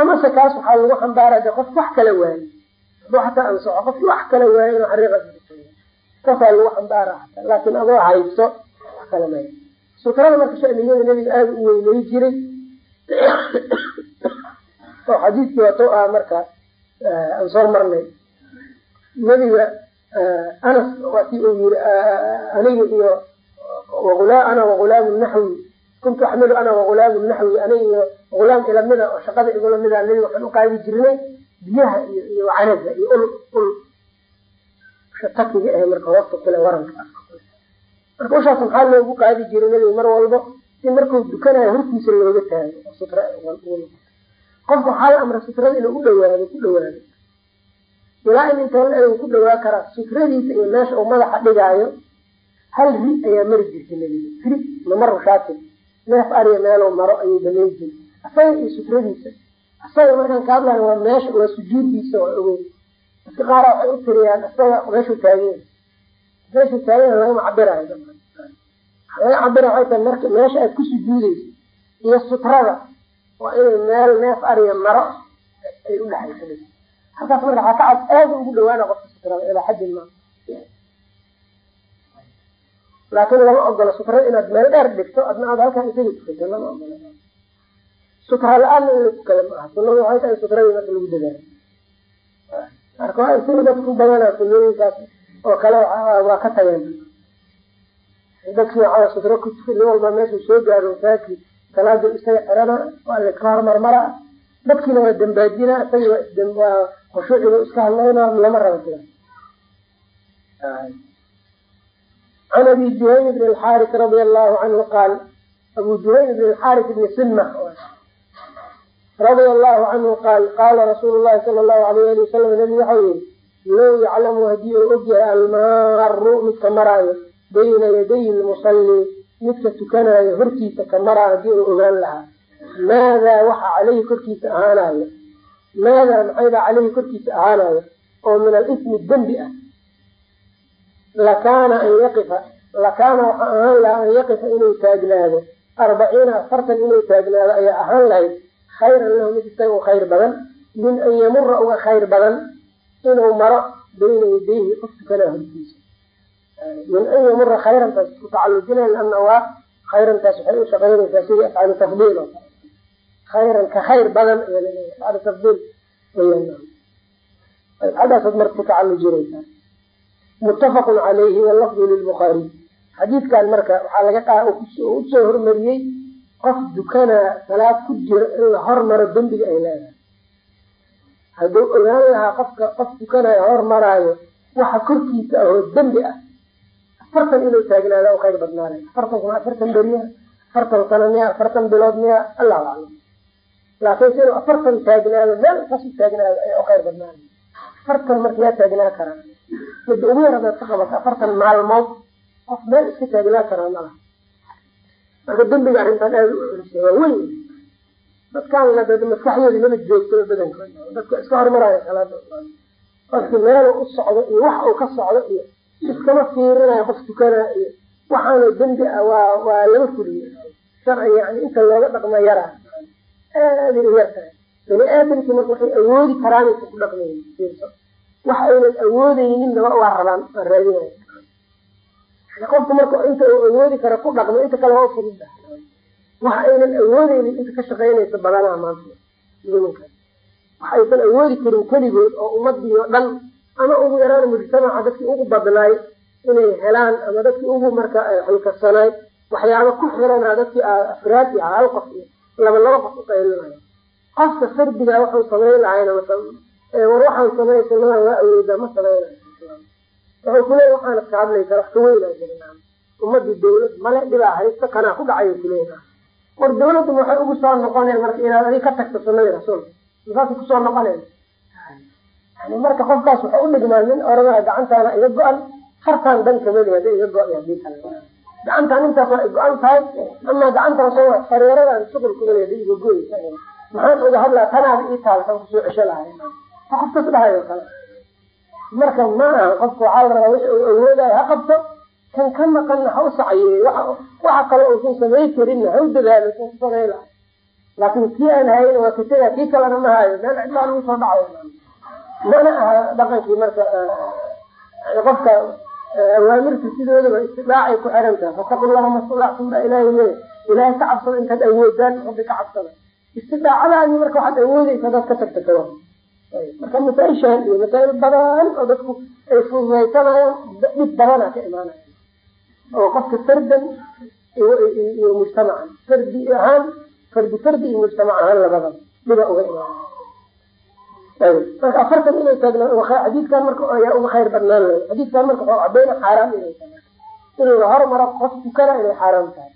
amase kaas waxaa lagu xambaara de qof wax kala waaye haduu xataa ansaxo qof wax kala waaye inuu xariiqa kaasaa lagu xambaara xataa laakiin adoo hayso wax kala maya sutrada marka shaniyada nebiga aada u weynay jiray. Oo xadiidkii wato ah marka aan soo marnay. Nebiga anas waati uu yiri aniga iyo ana wagulaamu naxwi kuntu axmilu ana wagulaamu naxwi aniga iyo gulaam ilamida oo shaqada igulamida nebiga waxaan uqaadi jirnay biyaha iyo canaga iyo ul ul. Shatakiga ahe marka waqti kule waranka marka ushaas maxaa loogu qaadi jiray nebiga mar walbo? Si markuu dukanayo hortiisa looga taago sutra qofka waxaa la amra sutrada inuu u dhawaado ku dhawaado. Ilaa in inta la ku dhawaa karaa sutradiisa iyo meesha uu madaxa dhigaayo hal ri ayaa mari jirta nebiga ri mamar shaatin neef ariya meeluu maro ayuu banayn jiray. Asaga iyo sutradiisa asaga markaan ka hadlayo waa meesha waa sujuuddiisa waa ogeyn dadka qaara waxay u tiriyaan isaga meeshuu taaganya meeshuu taaganya lagama cabirayo laga cabira waxay tahay marka meesha aad ku sujuudeyso iyo sutrada waa inay meel neef ariya maro ay u dhexaysa halkaas marka waxaa ka cad aada ugu dhawaana qofka sutrada ilaa xaddin ma laakin lama ogola sutrada inaad meel dheer dhigto adna aad halkaan isaga tukato lama ogola sutra la'aanna in la tukada ma aha. Waxay tahay sutradii marka lagu dadaalo. Marka waa isaga dadku badanaa sunooyinkaas oo kale waa ka tageen. Dadkii waxaa sutro ku tuka nin walba meeshuu soo gaaro masaaki salaada isaga xirana waa la iska hormarmara dadkiina waa dambaajina isaga waa khushuuciba iska hadlayna lama raba jira can abi juhaym bn alxaaris radia allahu canhu qaal abu juhaym bn alxaaris bni sima radia allahu canhu qaal qaala rasuulu llahi sala allahu alayh ali wasalam nabi waxau yihi low yaclamu haddii uu ogyahay almaaru midka maraayo bayna yaday lmusalli midka tukanaayo hortiisa ka maraa haddii uu ogaan lahaa maadaa waxa caleyhi korkiisa ahaanayo maadaa maxaybaa caleyhi korkiisa ahaanayo oo min alismi dembi ah lakaana an yaqifa lakaana waxaa ahaan lahaa an yaqifa inuu taagnaado arbaciina afartan inuu taagnaado ayaa ahaan lahayd khayran lahu mid isaga u khayr badan min an yamura uga khayr badan inuu maro bayna yadayhi qof hortiisa min an yamura khayrantaas ku tacalujina lana waa khayrantaas waxay u shaqaynaysaa sidii afcalu tafdiil oo khayran ka khayr badan afcalu tafdiil xaggaasaad marka ku tacalujinaysaa muttafaqun calayhi walafdu lilbukhaariy xadiidkan marka waxaa laga u soo hormariyey qof dukanaa salaad ku jiro in la hormaro dembiga ay leedahay. Hadduu ogaan lahaa qofka qof dukanaya hormaraayo waxa korkiisa ahoo dembi ah. Afartan inuu taagnaada u khayr badnaanay. Afartan kuma afartan beriya afartan sano miya afartan bilood miya allahu aclam. Laakiin si inuu afartan taagnaado meel kas u taagnaado ayaa u khayr badnaanay. Afartan marka yaa karaa midda ugu yar hadaad ka qabato afartan maalmood qof meel iska taagnaa karaa malaha marka dembiga arrintan aada u culisay waa weyn. Dadkaan dad maskaxdoodi maba joogtaba badankood. Dadka iska hormaraayo salaada qofki meelu u socdo iyo wax uu ka socdo iyo iskama fiirinayo qof tukanaa iyo waxaana dembi ah waa waa laga fuliye sharci yani inta looga dhaqma yaraa aaday u yar tahay bani aadamkii marka waxay awoodi karaanaysa ku dhaqmayn fiirso wax aynan awoodeyninna waa rabaan waa raadinaya qofka marka inta uu awoodi kara ku dhaqmo inta kale waa ufurida wax aynan awoodeynin inta ka shaqaynaysa badanaha maanta muminka wax aysan awoodi karin keligood oo ummadii oo dhan ama ugu yaraan mujtamaca dadkii ugu badnaay inay helaan ama dadkii ugu marka xilkasanaay. Waxyaaba ku xirana dadkii afraad iyo hal qof iyo laba laba qof uqaylinayo qofka fardiga waxuu samayn lahayna war waxaan samay sunnadan waa awooda ma samaynayo wuxuu kuleeya waxaana ka hadlaysa wax ka weynaa jirnaa ummadii dawlad male dhibaa haysta kanaa ku dhacayo kuleeya war dawladdu waxay ugu soo noqoneen marka inaad adig ka tagto sunnadii rasuulka saasay ku soo noqoneen. Yani marka qofkaas waxa u dhigmaa nin oranaa gacantaana iga go-an fartaan dan kameli hada iga go- haddii kale. Gacantaan intaas waa go-an tahay amaa gacantaan soo fareeradan shuqul kumeli hada iga goysa maxaan uga hadlaa tanaada ii taal waxaan ku soo cesho lahay qofkas dhahayo kale marka ma aha qofka waxaa la rabaa wixi uu awoodayo ha qabto kan ka maqanna ha u sacayeeyo waxa kale uusan samay karinna ha u dadaalo san ku samay laha laakin kii aan hayn waa katega kii kalena ma hayo. Meel cidlaa lagu soo dhacayo mana aha dhaqankii marka qofka awaamirta sidoodaba istidaacay ku xiran tahay fataqu llaha mastadactum baa ilaahay leeya ilaahay ka cabsada intaad awoodaan rabbi ka cabsada. Istidaacadaadii marka waxaad awoodeysa dad ka tagta kawa marka masaaishaan iyo masaa'il badan oo dadku ay fududaysanayaan dhib badana ka imaanaya oo qofka fardan iyo mujtamacan fardi ahaan fardi fardi iyo mujtamac ahaan labada dhiba uga imaanaya marka afartan inay taagna xadiidkan marka ayaa uga khayr badnaan lahay xadiidkan marka waxuu cadeyna xaaraam inay tahay inuu hormaro qof tukana inay xaaraam tahay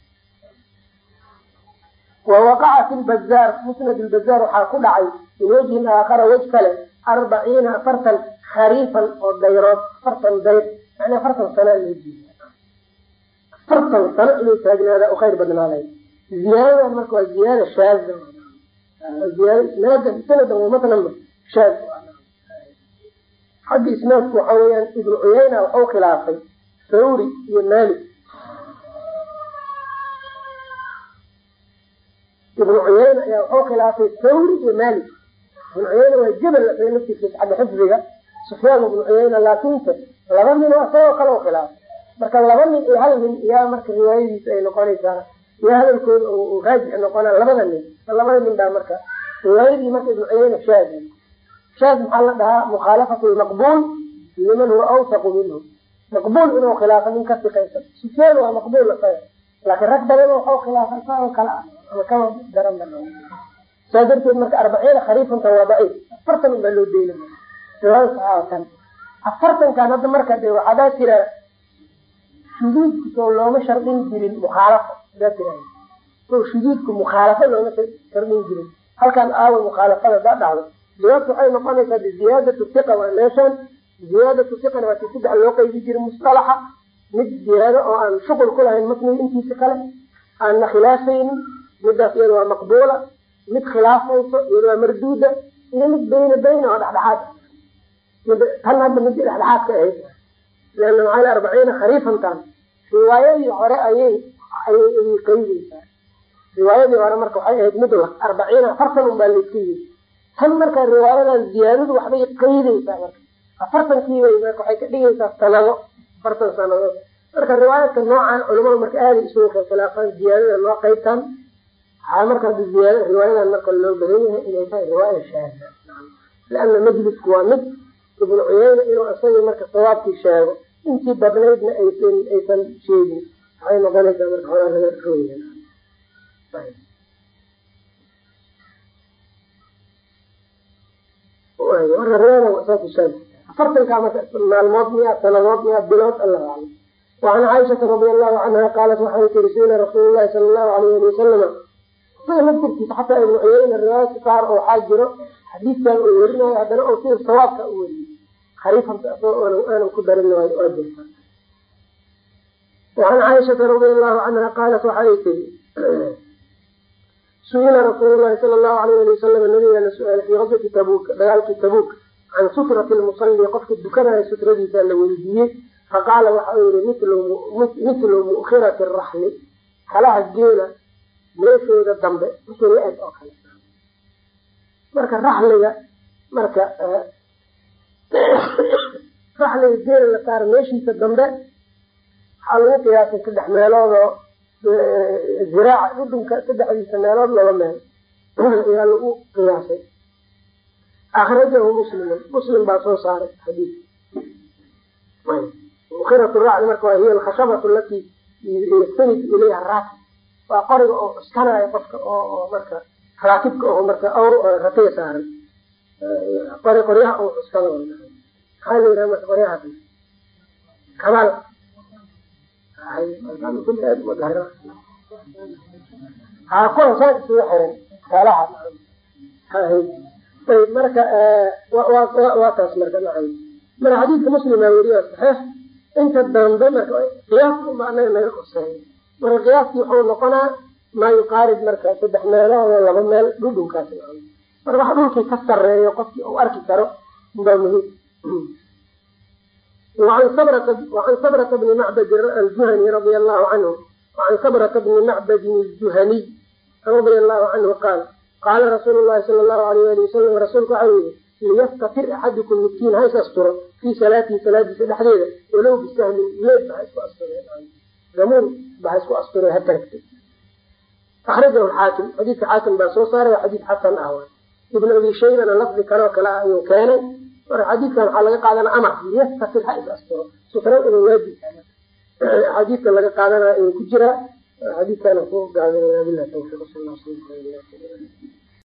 wawaqaca fi lbazaar musnad lbazaar waxaa ku dhacay min wajhin aakhara wej kale arbaciina afartan khariifan oo dayrood afartan dayr yani afartan jeeda afartan sano inuu taagnaada u khayr badnaanay ziyaadadan marka waa ziyaada shaaza ziyaada isnaadan sanadan waa matlanba shaaz xagga isnaadku waxa weyaan ibnu cuyayna waxuu khilaafay thawri iyo malik ibnu cuyayna ayaa waxuu khilaafay thawri iyo malik ibnu cuyayna waa jabal laftiisa xagga xifdiga sufyaan ibnu cuyayna laakinse laba nin oo isagoo kale khilaafay. Marka laba nin iyo hal nin yaa marka riwaayadiisa ay noqonaysaa yaa hadalkooda raajix noqonaa labada nin. Labada nin baa marka riwaayadii marka ibnu cuyayna shaaz shaaz maxaa la dhahaa? Mukhaalafatu lmaqbuul liman huwa awsaqu minhu. Maqbuul inuu khilaafo nin ka sufyaan waa maqbuul isaga laakiin rag badan waxau khilaafa isagoo kale ah. Kama daran saa darteed marka arbaciina khariifanta waa daciif. Afartan baa loo deyna riwaaya saxaabatan afartankan hadda marka de waxadaa tira shuduudku soo looma shardin jirin mukhaalafo. Adaa tira so shuduudku mukhaalafo looma shardin jirin. Halkan aawa mukhaalafada daa dhacdo. Jawaabta waxay noqonaysaa biziyaadatu iqa waa meeshan ziyaadatu iqana waa ti saddex loo qaybi jiray musalaxa mid ziyaado oo aan shuqul ku lahayn matniga intiisa kale aanna khilaafaynin midaas iyada waa maqbuula mid khilaafayso iyada waa marduuda iyo mid bayna bayna oo dhexdhexaad. Tan hadda midii dhexdhexaadka ahayd. Leana maxaa arbaciina khariifantan riwaayadii hore ayay ayay qaydaysaa riwaayadii hore marka waxay ahayd mudlaq arbaciina afartan un baa layska yiri tan marka riwaayadan ziyaadadu waxbay qaydaysaa marka. Afartankiibay marka waxay ka dhigaysaa sanado afartan sanadood marka riwaayadka noocan culamada marka aaday isugu khilaafaan ziyaadada loo qaybtan waxaa marka ziyaada riwaayadan marka loo badan yahay inay tahay riwaaya shaada leana majlisku waa mid ibnu cuyayna inuu isagii marka sawaabkii sheego intii badnaydna aysan sheegin. Waxay noqonaysaa marka horaa rooya marka riwaayada saas shaada afartankaa maalmood miya sanadood miya bilood allahu aclam wacan caaishata radi allahu canha qaalat waxay tiri suila rasuul lahi sala allahu alayh ali wasalama isaga laftirkiisa xataa ibnu cuyayna riwaayadka qaar oo waxaa jiro xadiidkan uu werinayo haddana oo sida sawaabka u weriyey khariifanta aanan ku darin waa jirta wacan caaishata radi allahu canha qaalat waxay tiri su'ila rasuul lahi sala allahu alayh ali wasalam nabiga la su'aalay fii can sutrati lmusalli qofka dukanaya sutradiisa la weydiiyey faqaala waxa uu yihi mitlu mu'khirati raxli kalaha geela meeshooda dambe wixii la eg oo kale. Marka raxliga marka raxliga geela la saaro meeshiisa dambe waxaa lagu qiyaasay saddex meelood oo ziraaca dhudhunka saddexdiisa meelood laba meel ayaa lagu qiyaasay akrajahu muslimun muslim baa soo saaray xadiis mukirat racdi marka waa hiya alkhashabatu alatii yastanid ilayha raakib waa qoriga oo cuskanayo qofka oo marka raakibka oo marka awr ratiga saaran qori qoryaha oo cuskada maxaa la yidhaha marka qoryahaas kabaal ha kuwan saa isugu xiran kaalaha ayb marka e, waa taas marka naam marka xadiidka muslima weliya saxeix inta dambe marka qiyaaska unba naga qoseeya marka qiyaaskii wuxuu noqonaa maa yuqaarib marka saddex meelood oo laba meel dhudhunkaas naam marka wax dhulkii ka sareeyo qofkii u arki karo baa muhiim. An sabrata bni macbadi aljuhani radia allahu canhu wacan sabrata bni macbadin juhaniy radia allahu canhu qaal qaala rasuul lahi sal lahu alayh ali wasalam rasuulka waxau yihi liyaftatir axadukum midkiin ha is asturo fii salaatii salaadiisa dhexdeeda walow bisahmin leeb ha isku asturgamuun ba ha isku asture ha taragta akrajahu xaakim xadiidka xaakim baa soo saaray xadiid xasan ah ibn abi shaybana lafdi kaleo kale ayuu keenay marka xadiidkan waxaa laga qaadana amar liyaftatir ha is asturo sutro inuu waajib aadiidka laga qaadanay ayuu ku jiraa xadiidkana ku gaabinaya bilah tawfiiq sal